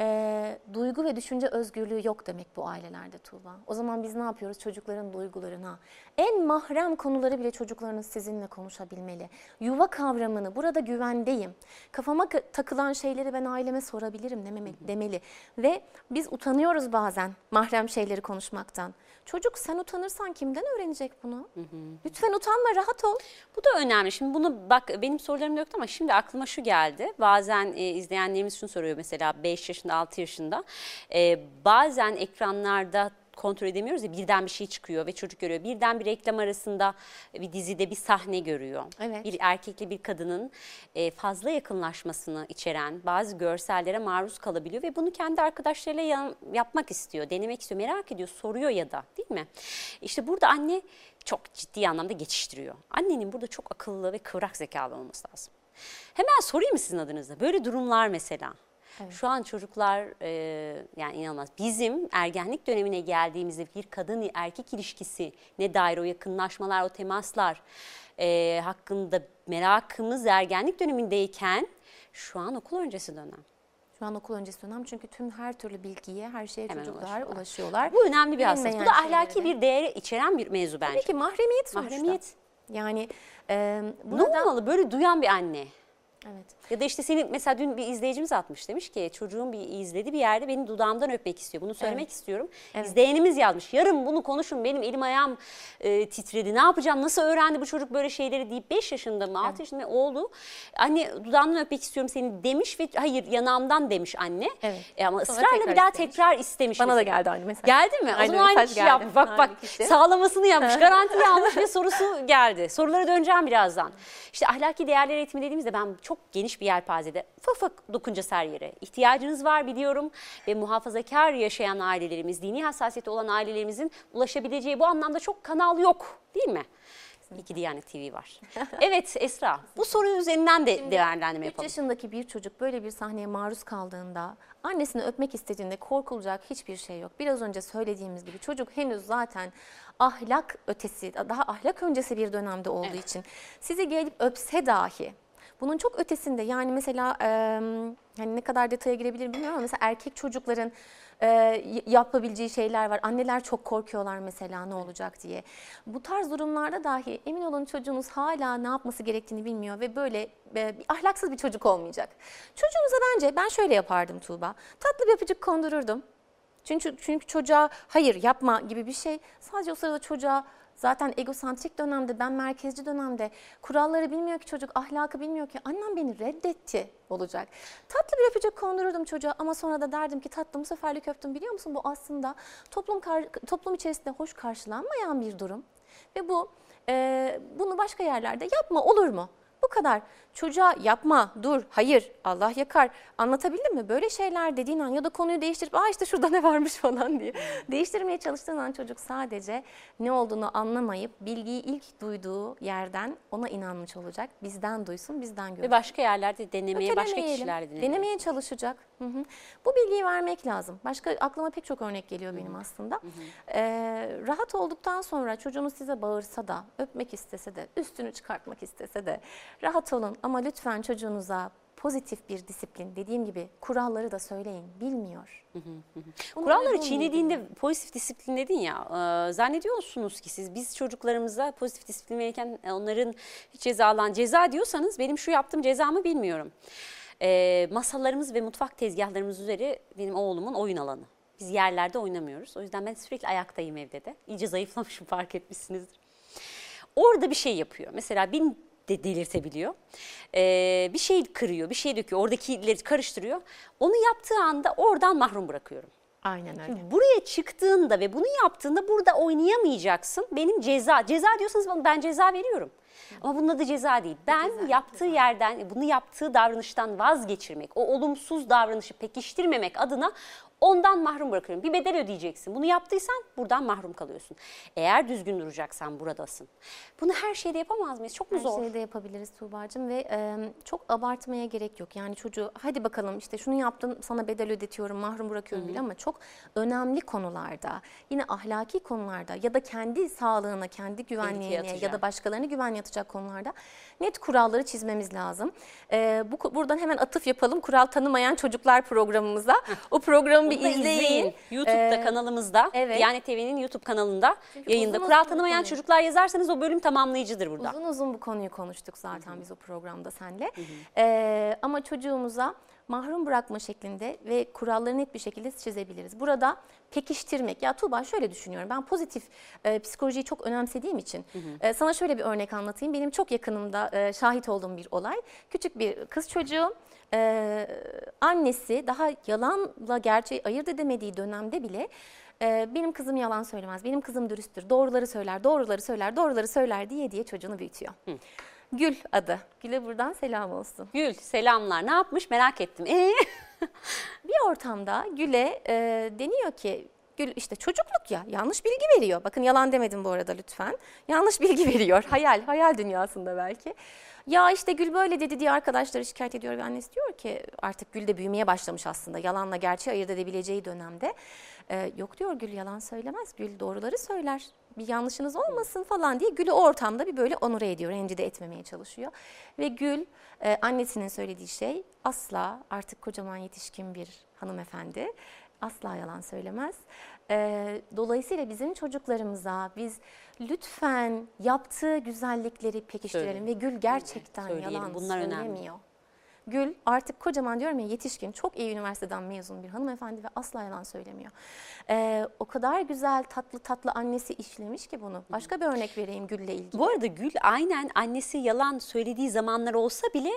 B: Ee, duygu ve düşünce özgürlüğü yok demek bu ailelerde Tuğba. O zaman biz ne yapıyoruz? Çocukların duygularına, en mahrem konuları bile çocuklarınız sizinle konuşabilmeli. Yuva kavramını, burada güvendeyim. Kafama takılan şeyleri ben aileme sorabilirim dememe- demeli. Ve biz utanıyoruz bazen mahrem şeyleri konuşmaktan. Çocuk sen utanırsan kimden öğrenecek bunu? Lütfen utanma, rahat ol.
A: Bu da önemli. Şimdi bunu bak benim sorularım yoktu ama şimdi aklıma şu geldi. Bazen e, izleyenlerimiz şunu soruyor mesela 5 yaşında 6 yaşında. E, bazen ekranlarda kontrol edemiyoruz ya birden bir şey çıkıyor ve çocuk görüyor. Birden bir reklam arasında bir dizide bir sahne görüyor.
B: Evet.
A: Bir erkekle bir kadının e, fazla yakınlaşmasını içeren bazı görsellere maruz kalabiliyor ve bunu kendi arkadaşlarıyla yapmak istiyor, denemek istiyor, merak ediyor, soruyor ya da değil mi? İşte burada anne çok ciddi anlamda geçiştiriyor. Annenin burada çok akıllı ve kıvrak zekalı olması lazım. Hemen sorayım mı sizin adınıza? Böyle durumlar mesela. Şu an çocuklar e, yani inanılmaz. Bizim ergenlik dönemine geldiğimizde bir kadın erkek ilişkisi ne dair o yakınlaşmalar, o temaslar e, hakkında merakımız ergenlik dönemindeyken şu an okul öncesi dönem.
B: Şu an okul öncesi dönem çünkü tüm her türlü bilgiye, her şeye
A: Hemen
B: çocuklar
A: ulaşıyorlar.
B: ulaşıyorlar.
A: Bu önemli bir hassasiyet. Bu da ahlaki
B: şeyleri
A: bir değeri içeren bir mevzu bence.
B: Tabii ki mahremiyet sonuçta.
A: Mahremiyet.
B: Yani e,
A: Ne olmalı böyle duyan bir anne?
B: Evet.
A: Ya da işte senin mesela dün bir izleyicimiz atmış demiş ki çocuğum bir izledi bir yerde beni dudağımdan öpmek istiyor. Bunu söylemek istiyorum.
B: Evet.
A: İzleyenimiz yazmış. Yarın bunu konuşun benim elim ayağım e, titredi. Ne yapacağım? Nasıl öğrendi bu çocuk böyle şeyleri deyip 5 yaşında mı 6 yaşında mı oğlu anne dudağımdan öpmek istiyorum seni demiş ve hayır yanağımdan demiş anne.
B: Evet.
A: E ama
B: Sonra
A: ısrarla bir daha
B: istemiş.
A: tekrar istemiş.
B: Bana da
A: mesela.
B: geldi aynı mesaj.
A: Geldi mi? O
B: Aynı
A: zaman aynı kişi yapmış. Bak bak
B: Aynı kişi.
A: sağlamasını yapmış. (laughs) Garantiyi almış ve sorusu geldi. Sorulara döneceğim birazdan. İşte ahlaki değerler eğitimi dediğimizde ben çok geniş bir yelpazede ufak dokunacağız her yere. İhtiyacınız var biliyorum ve muhafazakar yaşayan ailelerimiz, dini hassasiyeti olan ailelerimizin ulaşabileceği bu anlamda çok kanal yok değil mi? İki Diyanet TV var. (laughs) Evet Esra bu soru üzerinden de değerlendirme
B: 3
A: yapalım.
B: yaşındaki bir çocuk böyle bir sahneye maruz kaldığında annesini öpmek istediğinde korkulacak hiçbir şey yok. Biraz önce söylediğimiz gibi çocuk henüz zaten ahlak ötesi, daha ahlak öncesi bir dönemde olduğu
A: Evet.
B: için sizi gelip öpse dahi bunun çok ötesinde yani mesela e, hani ne kadar detaya girebilir bilmiyorum ama mesela erkek çocukların e, yapabileceği şeyler var. Anneler çok korkuyorlar mesela ne olacak diye. Bu tarz durumlarda dahi emin olun çocuğunuz hala ne yapması gerektiğini bilmiyor ve böyle e, bir ahlaksız bir çocuk olmayacak. Çocuğunuza bence ben şöyle yapardım Tuğba. Tatlı bir öpücük kondururdum. Çünkü çünkü çocuğa hayır yapma gibi bir şey sadece o sırada çocuğa Zaten egosantrik dönemde, ben merkezci dönemde kuralları bilmiyor ki çocuk, ahlakı bilmiyor ki annem beni reddetti olacak. Tatlı bir öpücük kondururdum çocuğa ama sonra da derdim ki tatlım bu seferlik öptüm biliyor musun? Bu aslında toplum toplum içerisinde hoş karşılanmayan bir durum. Ve bu e, bunu başka yerlerde yapma olur mu? Bu kadar. Çocuğa yapma, dur, hayır, Allah yakar. Anlatabildim mi? Böyle şeyler dediğin an ya da konuyu değiştirip aa işte şurada ne varmış (laughs) falan diye. Değiştirmeye çalıştığın an çocuk sadece ne olduğunu anlamayıp bilgiyi ilk duyduğu yerden ona inanmış olacak. Bizden duysun, bizden görsün.
A: Ve başka yerlerde denemeye, başka denemeye.
B: Denemeye çalışacak. Hı hı. Bu bilgiyi vermek lazım. Başka aklıma pek çok örnek geliyor benim aslında. Ee, rahat olduktan sonra çocuğunuz size bağırsa da, öpmek istese de, üstünü çıkartmak istese de rahat olun. Ama lütfen çocuğunuza pozitif bir disiplin, dediğim gibi kuralları da söyleyin. Bilmiyor.
A: Kuralları çiğnediğinde pozitif disiplin dedin ya, e, zannediyorsunuz ki siz biz çocuklarımıza pozitif disiplin verirken e, onların cezalan ceza diyorsanız benim şu yaptığım cezamı bilmiyorum. E, masalarımız ve mutfak tezgahlarımız üzeri benim oğlumun oyun alanı. Biz yerlerde oynamıyoruz. O yüzden ben sürekli ayaktayım evde de. İyice zayıflamışım (laughs) fark etmişsinizdir. Orada bir şey yapıyor. Mesela beni de delirtebiliyor. Ee, bir şey kırıyor, bir şey döküyor, oradakileri karıştırıyor. Onu yaptığı anda oradan mahrum bırakıyorum.
B: Aynen öyle.
A: Buraya çıktığında ve bunu yaptığında burada oynayamayacaksın. Benim ceza, ceza diyorsanız ben ceza veriyorum. Ama bunun adı ceza değil. Ben yaptığı yerden, bunu yaptığı davranıştan vazgeçirmek, o olumsuz davranışı pekiştirmemek adına ondan mahrum bırakıyorum. Bir bedel ödeyeceksin. Bunu yaptıysan buradan mahrum kalıyorsun. Eğer düzgün duracaksan buradasın. Bunu her şeyde yapamaz mıyız? Çok mu
B: Her
A: zor?
B: şeyi de yapabiliriz Tuğba'cığım ve e, çok abartmaya gerek yok. Yani çocuğu hadi bakalım işte şunu yaptın sana bedel ödetiyorum, mahrum bırakıyorum bile ama çok önemli konularda, yine ahlaki konularda ya da kendi sağlığına, kendi güvenliğine ya da başkalarını güvenliğe atacak konularda net kuralları çizmemiz lazım. E, bu buradan hemen atıf yapalım. Kural tanımayan çocuklar programımıza. o programı
A: Bunu da
B: izleyin.
A: YouTube'da
B: Ee,
A: kanalımızda,
B: evet.
A: Diyanet TV'nin YouTube kanalında
B: Çünkü
A: yayında.
B: uzun
A: Kural
B: uzun
A: tanımayan
B: konuyu.
A: çocuklar yazarsanız o bölüm tamamlayıcıdır burada.
B: Uzun uzun bu konuyu konuştuk zaten biz o programda seninle. Ee, ama çocuğumuza mahrum bırakma şeklinde ve kuralları net bir şekilde çizebiliriz. Burada pekiştirmek. Ya Tuğba şöyle düşünüyorum. Ben pozitif e, psikolojiyi çok önemsediğim için e, sana şöyle bir örnek anlatayım. Benim çok yakınımda e, şahit olduğum bir olay. Küçük bir kız çocuğu e, annesi daha yalanla gerçeği ayırt edemediği dönemde bile e, benim kızım yalan söylemez, benim kızım dürüsttür, doğruları söyler, doğruları söyler, doğruları söyler diye diye çocuğunu büyütüyor. Gül adı. Gül'e buradan selam olsun.
A: Gül selamlar. Ne yapmış merak ettim. Ee? (laughs)
B: Bir ortamda Gül'e e, deniyor ki Gül işte çocukluk ya yanlış bilgi veriyor. Bakın yalan demedim bu arada lütfen. Yanlış bilgi (laughs) veriyor. Hayal, hayal dünyasında belki. Ya işte Gül böyle dedi diye arkadaşları şikayet ediyor ve annesi diyor ki artık Gül de büyümeye başlamış aslında. Yalanla gerçeği ayırt edebileceği dönemde. E, yok diyor Gül yalan söylemez. Gül doğruları söyler. Bir yanlışınız olmasın falan diye Gül'ü ortamda bir böyle onure ediyor. Rencide etmemeye çalışıyor. Ve Gül e, annesinin söylediği şey asla artık kocaman yetişkin bir hanımefendi asla yalan söylemez. Ee, dolayısıyla bizim çocuklarımıza biz lütfen yaptığı güzellikleri pekiştirelim
A: Söyleyin.
B: ve Gül gerçekten
A: Söyleyelim.
B: yalan
A: Bunlar önemli.
B: söylemiyor. Gül artık kocaman diyorum ya yetişkin çok iyi üniversiteden mezun bir hanımefendi ve asla yalan söylemiyor. Ee, o kadar güzel tatlı tatlı annesi işlemiş ki bunu. Başka bir örnek vereyim Gül'le ilgili.
A: Bu arada Gül aynen annesi yalan söylediği zamanlar olsa bile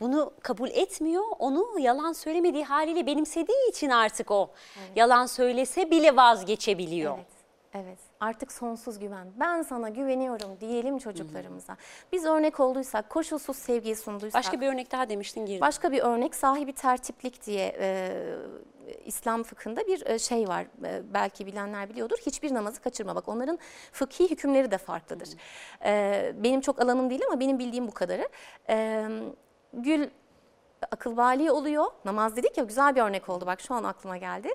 A: bunu kabul etmiyor. Onu yalan söylemediği haliyle benimsediği için artık o yalan söylese bile vazgeçebiliyor.
B: Evet. Evet. Artık sonsuz güven. Ben sana güveniyorum diyelim çocuklarımıza. Biz örnek olduysak, koşulsuz sevgiyi sunduysak.
A: Başka bir örnek daha demiştin girdim.
B: Başka bir örnek sahibi tertiplik diye e, İslam fıkhında bir e, şey var. E, belki bilenler biliyordur. Hiçbir namazı kaçırma. Bak onların fıkhi hükümleri de farklıdır. E, benim çok alanım değil ama benim bildiğim bu kadarı. Gül akıl bali oluyor. Namaz dedik ya güzel bir örnek oldu bak şu an aklıma geldi.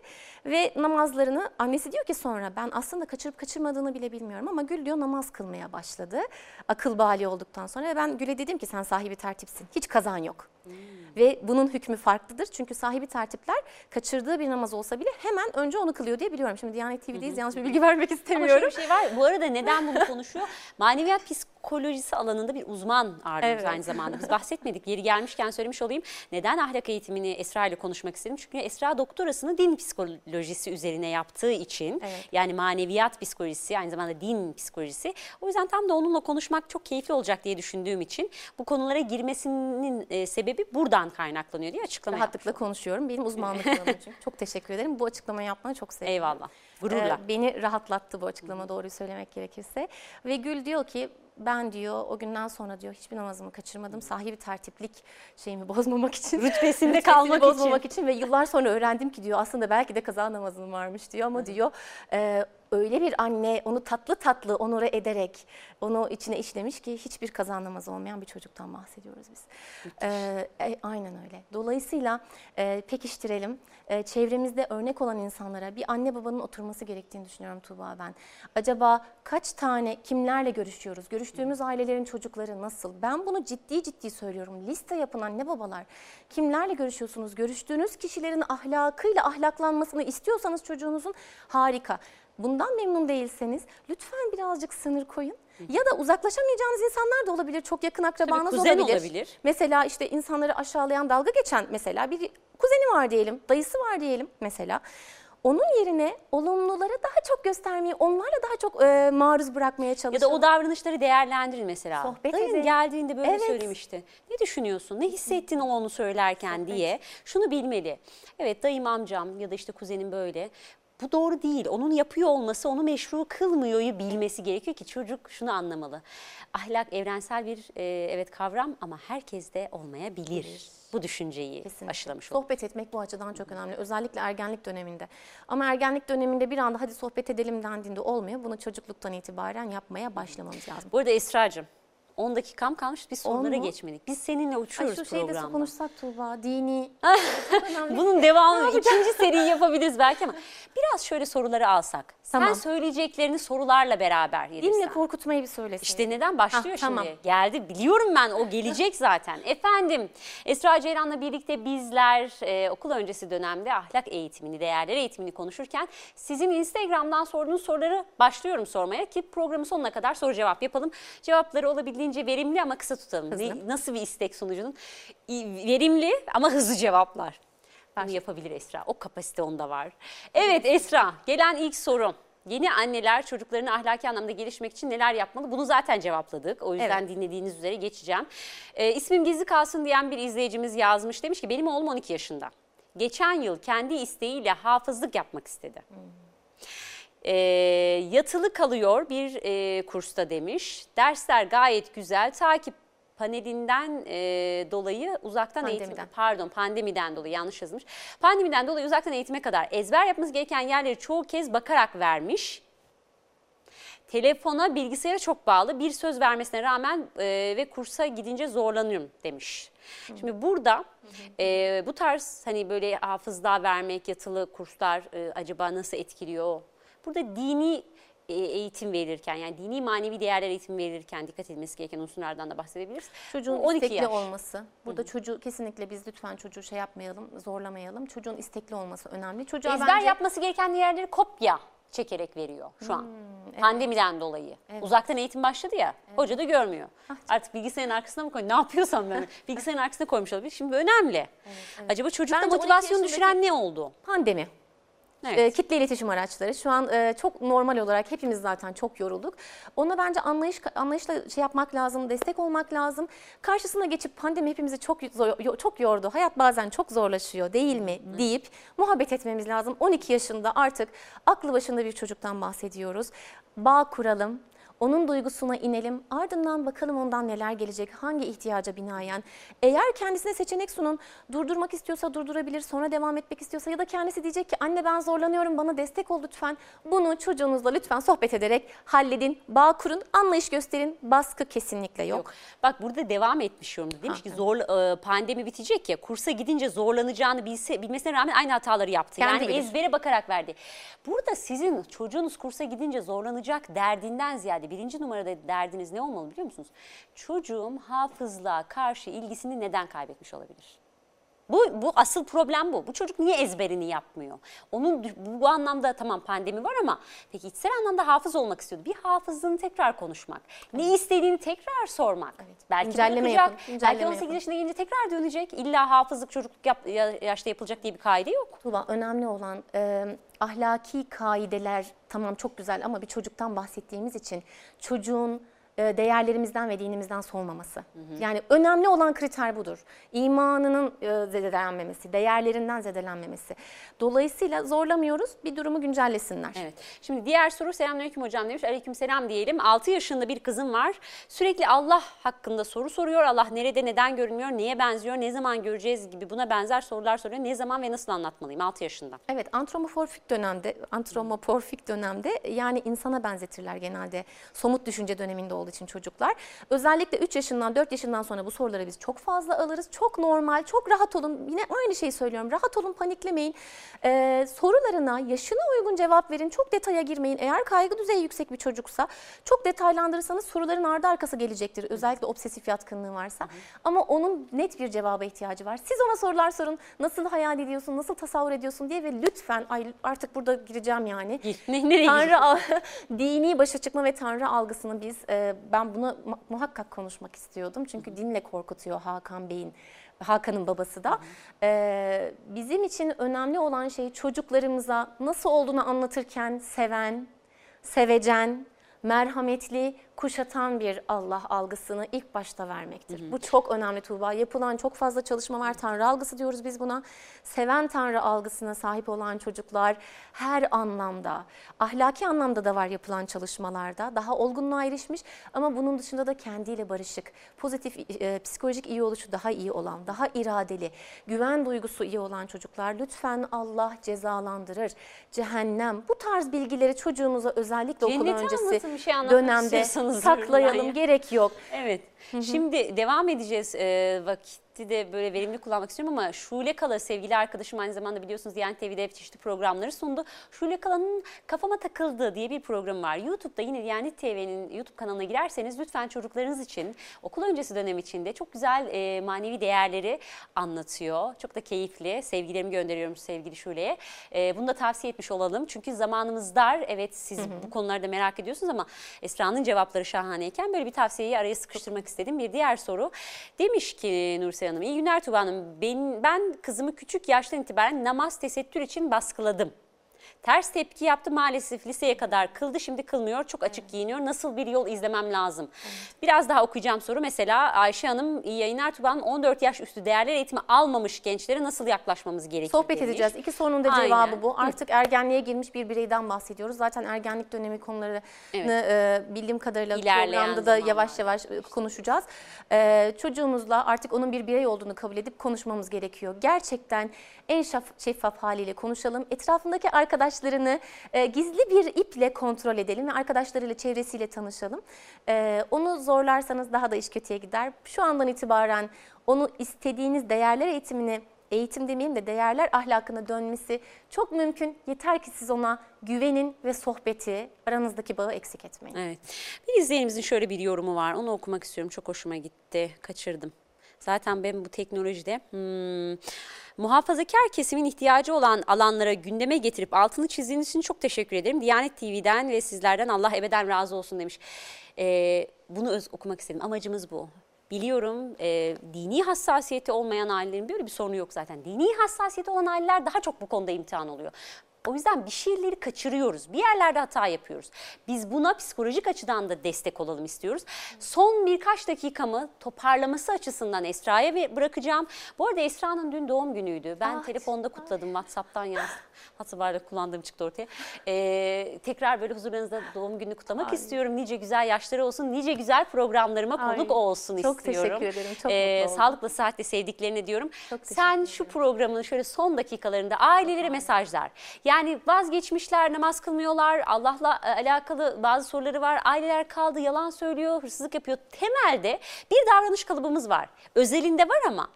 B: Ve namazlarını annesi diyor ki sonra ben aslında kaçırıp kaçırmadığını bile bilmiyorum ama Gül diyor namaz kılmaya başladı. Akıl bali olduktan sonra ve ben Gül'e dedim ki sen sahibi tertipsin. Hiç kazan yok. Ve bunun hükmü farklıdır. Çünkü sahibi tertipler kaçırdığı bir namaz olsa bile hemen önce onu kılıyor diye biliyorum. Şimdi Diyanet TV'deyiz yanlış bir bilgi vermek
A: Ama
B: istemiyorum.
A: şöyle bir şey var. Bu arada neden bunu (laughs) konuşuyor? Maneviyat psikolojisi alanında bir uzman ağırlıyoruz
B: Evet.
A: aynı zamanda. Biz bahsetmedik. Yeri gelmişken söylemiş olayım. Neden ahlak eğitimini Esra ile konuşmak istedim? Çünkü Esra doktorasını din psikolojisi üzerine yaptığı için
B: Evet.
A: yani maneviyat psikolojisi aynı zamanda din psikolojisi. O yüzden tam da onunla konuşmak çok keyifli olacak diye düşündüğüm için bu konulara girmesinin e, sebebi buradan kaynaklanıyor diye açıklama
B: Rahatlıkla
A: yapmış
B: konuşuyorum. Benim uzmanlık alanım (laughs) çünkü. Çok teşekkür ederim. Bu açıklamayı yapmanı çok sevdim.
A: Eyvallah. Gururla.
B: Ee, beni rahatlattı bu açıklama doğruyu söylemek gerekirse. Ve Gül diyor ki ben diyor o günden sonra diyor hiçbir namazımı kaçırmadım. Sahibi tertiplik şeyimi bozmamak için.
A: Rütbesinde (laughs) kalmak
B: bozmamak için. Ve yıllar sonra öğrendim ki diyor aslında belki de kaza namazım varmış diyor. Ama diyor e, öyle bir anne onu tatlı tatlı onore ederek onu içine işlemiş ki hiçbir kaza namazı olmayan bir çocuktan bahsediyoruz biz. Ee, e, aynen öyle. Dolayısıyla e, pekiştirelim. E, çevremizde örnek olan insanlara bir anne babanın oturması gerektiğini düşünüyorum Tuğba ben. Acaba kaç tane kimlerle görüşüyoruz? Görüştüğümüz ailelerin çocukları nasıl? Ben bunu ciddi ciddi söylüyorum. Liste yapın anne babalar. Kimlerle görüşüyorsunuz? Görüştüğünüz kişilerin ahlakıyla ahlaklanmasını istiyorsanız çocuğunuzun harika. Bundan memnun değilseniz lütfen birazcık sınır koyun. Ya da uzaklaşamayacağınız insanlar da olabilir. Çok yakın akrabanız
A: kuzen
B: olabilir.
A: olabilir.
B: Mesela işte insanları aşağılayan, dalga geçen mesela bir kuzeni var diyelim, dayısı var diyelim mesela. Onun yerine olumluları daha çok göstermeyi, onlarla daha çok e, maruz bırakmaya
A: Ya
B: çalışalım.
A: da o davranışları değerlendirin mesela.
B: Sohbet
A: Dayın
B: edin.
A: geldiğinde böyle
B: Evet.
A: söylemişti. Ne düşünüyorsun? Ne hissettin o onu söylerken diye. Şunu bilmeli. Evet dayım amcam ya da işte kuzenim böyle. Bu doğru değil. Onun yapıyor olması onu meşru kılmıyor'yu bilmesi gerekiyor ki çocuk şunu anlamalı. Ahlak evrensel bir e, evet kavram ama herkeste olmayabilir. Bu düşünceyi
B: Kesinlikle.
A: aşılamış olduk.
B: Sohbet etmek bu açıdan çok önemli. Özellikle ergenlik döneminde. Ama ergenlik döneminde bir anda hadi sohbet edelim dendiğinde olmuyor. Bunu çocukluktan itibaren yapmaya başlamamız lazım.
A: Bu arada Esra'cığım 10 dakikam kalmış biz sorulara
B: mu?
A: geçmedik. Biz seninle
B: Ay
A: uçuyoruz
B: şu şeyi de
A: programda.
B: konuşsak Tuğba, dini. (laughs)
A: Bunun devamı ikinci seriyi yapabiliriz belki ama biraz şöyle soruları alsak. Sen
B: Tamam.
A: söyleyeceklerini sorularla beraber
B: Dinle
A: yedirsen.
B: korkutmayı bir söylesin.
A: İşte neden başlıyor
B: Ah,
A: şimdi?
B: tamam.
A: Geldi biliyorum ben o gelecek (laughs) zaten. Efendim Esra Ceylan'la birlikte bizler e, okul öncesi dönemde ahlak eğitimini, değerler eğitimini konuşurken sizin Instagram'dan sorduğunuz soruları başlıyorum sormaya ki programın sonuna kadar soru cevap yapalım. Cevapları olabildiğince verimli ama kısa tutalım. Ne- nasıl bir istek sonucunun? Verimli ama hızlı cevaplar. Bunu yapabilir Esra. O kapasite onda var. Evet Esra gelen ilk soru. Yeni anneler çocuklarını ahlaki anlamda gelişmek için neler yapmalı? Bunu zaten cevapladık. O yüzden
B: Evet.
A: dinlediğiniz üzere geçeceğim. Ee, ismim gizli kalsın diyen bir izleyicimiz yazmış. Demiş ki benim oğlum 12 yaşında. Geçen yıl kendi isteğiyle hafızlık yapmak istedi. Ee, yatılı kalıyor bir e, kursta demiş. Dersler gayet güzel. Takip panelinden e, dolayı uzaktan eğitim
B: Pandemiden.
A: pardon pandemiden dolayı yanlış yazmış. Pandemiden dolayı uzaktan eğitime kadar ezber yapması gereken yerleri çoğu kez bakarak vermiş. Telefona, bilgisayara çok bağlı. Bir söz vermesine rağmen e, ve kursa gidince zorlanıyorum demiş. Şimdi burada e, bu tarz hani böyle hafızlığa vermek, yatılı kurslar e, acaba nasıl etkiliyor? Burada dini e, eğitim verilirken yani dini manevi değerler eğitim verilirken dikkat edilmesi gereken unsurlardan da bahsedebiliriz.
B: Çocuğun
A: Bu 12
B: istekli
A: yaş.
B: olması. Burada çocuğu kesinlikle biz lütfen çocuğu şey yapmayalım, zorlamayalım. Çocuğun istekli olması önemli. Çocuğa
A: Ezber
B: bence
A: yapması gereken yerleri kopya çekerek veriyor şu an. Pandemiden dolayı. Uzaktan eğitim başladı ya. Hoca da görmüyor. Artık bilgisayarın arkasına mı koy? Ne yapıyorsam ben (laughs) bilgisayarın arkasına koymuş olabilir. Şimdi önemli. Acaba çocukta
B: Bence 12
A: motivasyonu düşüren ne oldu?
B: pandemi.
A: Evet.
B: E, kitle iletişim araçları şu an e, çok normal olarak hepimiz zaten çok yorulduk. Ona bence anlayış anlayışla şey yapmak lazım, destek olmak lazım. Karşısına geçip pandemi hepimizi çok zor- çok yordu. Hayat bazen çok zorlaşıyor değil mi deyip muhabbet etmemiz lazım. 12 yaşında artık aklı başında bir çocuktan bahsediyoruz. Bağ kuralım. Onun duygusuna inelim. Ardından bakalım ondan neler gelecek, hangi ihtiyaca binaen. Eğer kendisine seçenek sunun, durdurmak istiyorsa durdurabilir, sonra devam etmek istiyorsa ya da kendisi diyecek ki anne ben zorlanıyorum bana destek ol lütfen. Bunu çocuğunuzla lütfen sohbet ederek halledin, bağ kurun, anlayış gösterin. Baskı kesinlikle yok.
A: Yok. Bak burada devam etmiş yorumda. Demiş ki zor pandemi bitecek ya kursa gidince zorlanacağını bilse, bilmesine rağmen aynı hataları yaptı.
B: Kendi
A: yani
B: bilir.
A: ezbere bakarak verdi. Burada sizin çocuğunuz kursa gidince zorlanacak derdinden ziyade birinci numarada derdiniz ne olmalı biliyor musunuz? Çocuğum hafızlığa karşı ilgisini neden kaybetmiş olabilir? Bu, bu asıl problem bu. Bu çocuk niye ezberini yapmıyor? Onun bu, anlamda tamam pandemi var ama peki içsel anlamda hafız olmak istiyordu. Bir hafızlığını tekrar konuşmak. Ne istediğini tekrar sormak. Belki
B: Güncelleme
A: bırakacak.
B: yapın,
A: Belki
B: güncelleme
A: 18
B: yapın.
A: yaşına gelince tekrar dönecek. İlla hafızlık çocukluk yap, ya- yaşta yapılacak diye bir kaide yok.
B: Tuğba önemli olan e, ahlaki kaideler tamam çok güzel ama bir çocuktan bahsettiğimiz için çocuğun değerlerimizden ve dinimizden soğumaması. Yani önemli olan kriter budur. İmanının e, zedelenmemesi, değerlerinden zedelenmemesi. Dolayısıyla zorlamıyoruz bir durumu güncellesinler.
A: Evet. Şimdi diğer soru selamünaleyküm hocam demiş. Aleykümselam diyelim. 6 yaşında bir kızım var. Sürekli Allah hakkında soru soruyor. Allah nerede neden görünmüyor, neye benziyor, ne zaman göreceğiz gibi buna benzer sorular soruyor. Ne zaman ve nasıl anlatmalıyım 6 yaşında?
B: Evet, antromorfik dönemde, antromorfik dönemde yani insana benzetirler genelde. Somut düşünce döneminde olduğu için çocuklar. Özellikle 3 yaşından 4 yaşından sonra bu soruları biz çok fazla alırız. Çok normal, çok rahat olun. Yine aynı şeyi söylüyorum. Rahat olun, paniklemeyin. Ee, sorularına yaşına uygun cevap verin. Çok detaya girmeyin. Eğer kaygı düzeyi yüksek bir çocuksa çok detaylandırırsanız soruların ardı arkası gelecektir. Özellikle obsesif yatkınlığı varsa. Ama onun net bir cevaba ihtiyacı var. Siz ona sorular sorun. Nasıl hayal ediyorsun, nasıl tasavvur ediyorsun diye ve lütfen ay artık burada gireceğim yani.
A: Ne, nereye
B: Tanrı (laughs) dini başa çıkma ve Tanrı algısını biz e, ben buna mu- muhakkak konuşmak istiyordum. Çünkü dinle korkutuyor Hakan Bey'in Hakan'ın babası da. E, bizim için önemli olan şey çocuklarımıza nasıl olduğunu anlatırken seven, sevecen, merhametli, kuşatan bir Allah algısını ilk başta vermektir. Bu çok önemli Tuğba. Yapılan çok fazla çalışma var. Tanrı algısı diyoruz biz buna. Seven Tanrı algısına sahip olan çocuklar her anlamda, ahlaki anlamda da var yapılan çalışmalarda. Daha olgunluğa erişmiş ama bunun dışında da kendiyle barışık, pozitif e, psikolojik iyi oluşu daha iyi olan, daha iradeli, güven duygusu iyi olan çocuklar lütfen Allah cezalandırır. Cehennem bu tarz bilgileri çocuğunuza özellikle okul
A: Cenneti
B: öncesi
A: şey
B: dönemde saklayalım gerek yok.
A: Evet. Şimdi devam edeceğiz. Ee, vakti de böyle verimli kullanmak istiyorum ama Şule Kala sevgili arkadaşım aynı zamanda biliyorsunuz Diyanet TV'de çeşitli programları sundu. Şule Kala'nın Kafama Takıldı diye bir programı var. YouTube'da yine Diyanet TV'nin YouTube kanalına girerseniz lütfen çocuklarınız için okul öncesi dönem içinde çok güzel e, manevi değerleri anlatıyor. Çok da keyifli. Sevgilerimi gönderiyorum sevgili Şule'ye. E, bunu da tavsiye etmiş olalım. Çünkü zamanımız dar. Evet siz bu konularda merak ediyorsunuz ama Esra'nın cevapları şahaneyken böyle bir tavsiyeyi araya sıkıştırmak istedim. Bir diğer soru. Demiş ki Nursel Hanım, iyi günler Tuba Hanım. Ben, ben kızımı küçük yaştan itibaren namaz tesettür için baskıladım. Ters tepki yaptı maalesef liseye kadar kıldı şimdi kılmıyor çok açık giyiniyor nasıl bir yol izlemem lazım. Biraz daha okuyacağım soru mesela Ayşe Hanım iyi yayınlar Tuba Hanım 14 yaş üstü değerler eğitimi almamış gençlere nasıl yaklaşmamız gerekir
B: Sohbet
A: demiş.
B: edeceğiz. İki sorunun da
A: Aynen.
B: cevabı bu. Artık ergenliğe girmiş bir bireyden bahsediyoruz. Zaten ergenlik dönemi konularını e, bildiğim kadarıyla
A: İlerleyen
B: programda da yavaş yavaş e, konuşacağız. E, çocuğumuzla artık onun bir birey olduğunu kabul edip konuşmamız gerekiyor. Gerçekten en şeffaf haliyle konuşalım. Etrafındaki arkadaşlarını e, gizli bir iple kontrol edelim ve arkadaşlarıyla, çevresiyle tanışalım. E, onu zorlarsanız daha da iş kötüye gider. Şu andan itibaren onu istediğiniz değerler eğitimini eğitim demeyeyim de değerler ahlakına dönmesi çok mümkün. Yeter ki siz ona güvenin ve sohbeti aranızdaki bağı eksik etmeyin.
A: Evet. Bir izleyenimizin şöyle bir yorumu var. Onu okumak istiyorum. Çok hoşuma gitti. Kaçırdım. Zaten ben bu teknolojide hmm, muhafazakar kesimin ihtiyacı olan alanlara gündeme getirip altını çizdiğiniz için çok teşekkür ederim. Diyanet TV'den ve sizlerden Allah ebeden razı olsun demiş. Ee, bunu öz okumak istedim. Amacımız bu. Biliyorum e, dini hassasiyeti olmayan ailelerin böyle bir sorunu yok zaten. Dini hassasiyeti olan aileler daha çok bu konuda imtihan oluyor. O yüzden bir şeyleri kaçırıyoruz. Bir yerlerde hata yapıyoruz. Biz buna psikolojik açıdan da destek olalım istiyoruz. Son birkaç dakikamı toparlaması açısından Esra'ya bırakacağım. Bu arada Esra'nın dün doğum günüydü. Ben
B: Ah,
A: telefonda kutladım. WhatsApp'tan yazdım. WhatsApp'larda kullandığım çıktı ortaya. Ee, tekrar böyle huzurlarınızda doğum gününü kutlamak istiyorum. Nice güzel yaşları olsun. Nice güzel programlarıma
B: Ay,
A: konuk olsun
B: çok
A: istiyorum.
B: teşekkür ederim, çok
A: Ee,
B: mutlu oldum.
A: Sağlıklı saatle sevdiklerine diyorum.
B: Çok
A: Sen şu programın şöyle son dakikalarında ailelere mesajlar. Yani vazgeçmişler, namaz kılmıyorlar, Allah'la e, alakalı bazı soruları var. Aileler kaldı, yalan söylüyor, hırsızlık yapıyor. Temelde bir davranış kalıbımız var. Özelinde var ama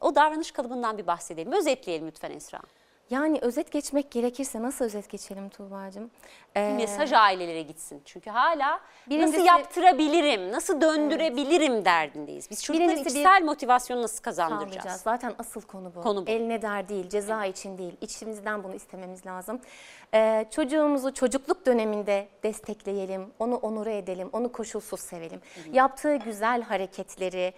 A: o davranış kalıbından bir bahsedelim. Özetleyelim lütfen Esra.
B: Yani özet geçmek gerekirse nasıl özet geçelim Tuğba'cığım? Ee,
A: mesaj ailelere gitsin. Çünkü hala
B: Birincisi-
A: nasıl yaptırabilirim, nasıl döndürebilirim derdindeyiz. Biz çocukların
B: Birincisi bir-
A: içsel motivasyonu nasıl kazandıracağız?
B: sağlayacağız. Zaten asıl konu bu.
A: Konu bu.
B: Eline der değil, ceza için değil. İçimizden bunu istememiz lazım. Ee, çocuğumuzu çocukluk döneminde destekleyelim, onu onure edelim, onu koşulsuz sevelim. Yaptığı güzel hareketleri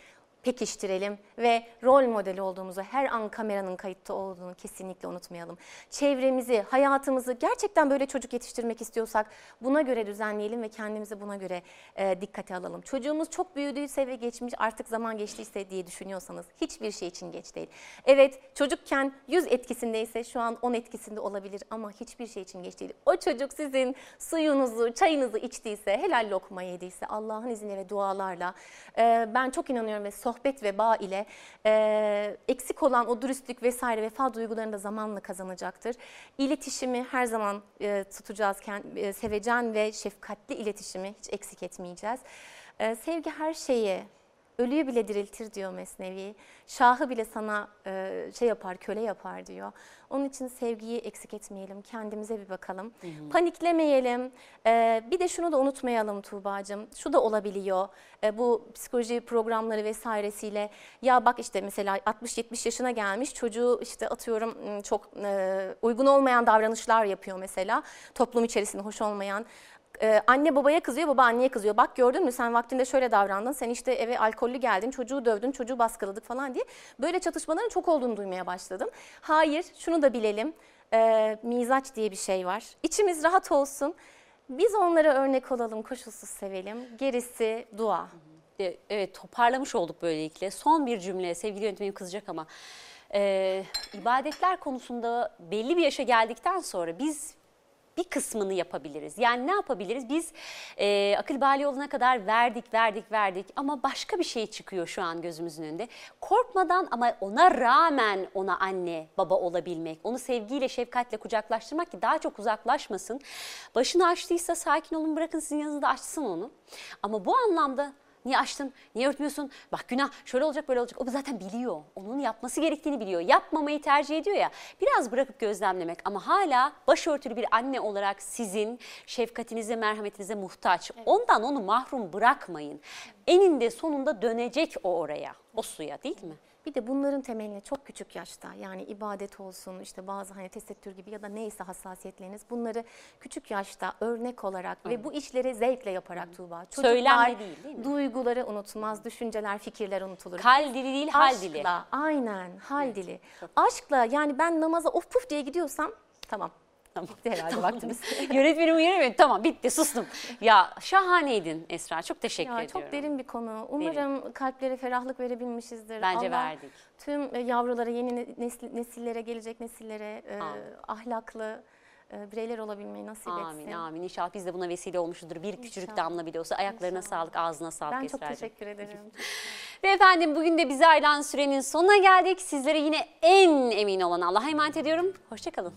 B: pekiştirelim ve rol modeli olduğumuzu, her an kameranın kayıtta olduğunu kesinlikle unutmayalım. Çevremizi, hayatımızı gerçekten böyle çocuk yetiştirmek istiyorsak buna göre düzenleyelim ve kendimizi buna göre e, dikkate alalım. Çocuğumuz çok büyüdüyse ve geçmiş artık zaman geçtiyse diye düşünüyorsanız hiçbir şey için geç değil. Evet çocukken 100 etkisindeyse şu an 10 etkisinde olabilir ama hiçbir şey için geç değil. O çocuk sizin suyunuzu, çayınızı içtiyse, helal lokma yediyse Allah'ın izniyle ve dualarla e, ben çok inanıyorum ve sohbet ve bağ ile e, eksik olan o dürüstlük vesaire vefa duygularını da zamanla kazanacaktır. İletişimi her zaman e, tutacağız, e, sevecen ve şefkatli iletişimi hiç eksik etmeyeceğiz. E, sevgi her şeyi, ölüyü bile diriltir diyor Mesnevi. Şahı bile sana e, şey yapar, köle yapar diyor. Onun için sevgiyi eksik etmeyelim, kendimize bir bakalım. Paniklemeyelim. E, bir de şunu da unutmayalım Tuğba'cığım. Şu da olabiliyor. E, bu psikoloji programları vesairesiyle ya bak işte mesela 60-70 yaşına gelmiş çocuğu işte atıyorum m, çok e, uygun olmayan davranışlar yapıyor mesela. Toplum içerisinde hoş olmayan. Ee, anne babaya kızıyor, baba anneye kızıyor. Bak gördün mü sen vaktinde şöyle davrandın, sen işte eve alkollü geldin, çocuğu dövdün, çocuğu baskıladık falan diye. Böyle çatışmaların çok olduğunu duymaya başladım. Hayır, şunu da bilelim, ee, mizaç diye bir şey var. İçimiz rahat olsun, biz onlara örnek olalım, koşulsuz sevelim. Gerisi dua.
A: E, Evet toparlamış olduk böylelikle. Son bir cümle sevgili yönetmenim kızacak ama e, ibadetler konusunda belli bir yaşa geldikten sonra biz bir kısmını yapabiliriz. Yani ne yapabiliriz? Biz e, akıl bali olana kadar verdik, verdik, verdik ama başka bir şey çıkıyor şu an gözümüzün önünde. Korkmadan ama ona rağmen ona anne, baba olabilmek, onu sevgiyle, şefkatle kucaklaştırmak ki daha çok uzaklaşmasın. Başını açtıysa sakin olun bırakın sizin yanınızda açsın onu. Ama bu anlamda Niye açtın? Niye örtmüyorsun? Bak günah şöyle olacak böyle olacak. O zaten biliyor. Onun yapması gerektiğini biliyor. Yapmamayı tercih ediyor ya. Biraz bırakıp gözlemlemek ama hala başörtülü bir anne olarak sizin şefkatinize, merhametinize muhtaç. Ondan onu mahrum bırakmayın. Eninde sonunda dönecek o oraya. O suya değil mi?
B: Bir de bunların temeline çok küçük yaşta yani ibadet olsun işte bazı hani tesettür gibi ya da neyse hassasiyetleriniz bunları küçük yaşta örnek olarak ve bu işleri zevkle yaparak Tuğba. Çocuklar
A: Söylemle değil, değil mi?
B: duyguları unutmaz, düşünceler, fikirler unutulur.
A: Kal dili değil hal
B: Aşkla,
A: dili.
B: aynen hal dili. Aşkla yani ben namaza of puf diye gidiyorsam
A: tamam. (laughs)
B: Bitti herhalde vaktimiz. (laughs)
A: Yönetmenim uyarıyor. Tamam bitti sustum. Ya şahaneydin Esra. Çok teşekkür
B: Ya
A: ediyorum.
B: çok derin bir konu. Umarım kalplere ferahlık verebilmişizdir.
A: Bence
B: Allah
A: verdik.
B: Tüm e, yavrulara, yeni ne- nesil- nesillere, gelecek nesillere e,
A: Amin.
B: ahlaklı e, bireyler olabilmeyi nasip
A: Amin
B: etsin.
A: amin. İnşallah biz de buna vesile olmuşuzdur. Bir küçücük
B: İnşallah.
A: damla bile olsa ayaklarına
B: İnşallah.
A: sağlık, ağzına sağlık
B: Ben çok
A: Esra'cığım.
B: teşekkür ederim. (laughs)
A: Ve efendim bugün de bize ayrılan sürenin sonuna geldik. Sizlere yine en emin olan Allah'a emanet ediyorum. Hoşçakalın.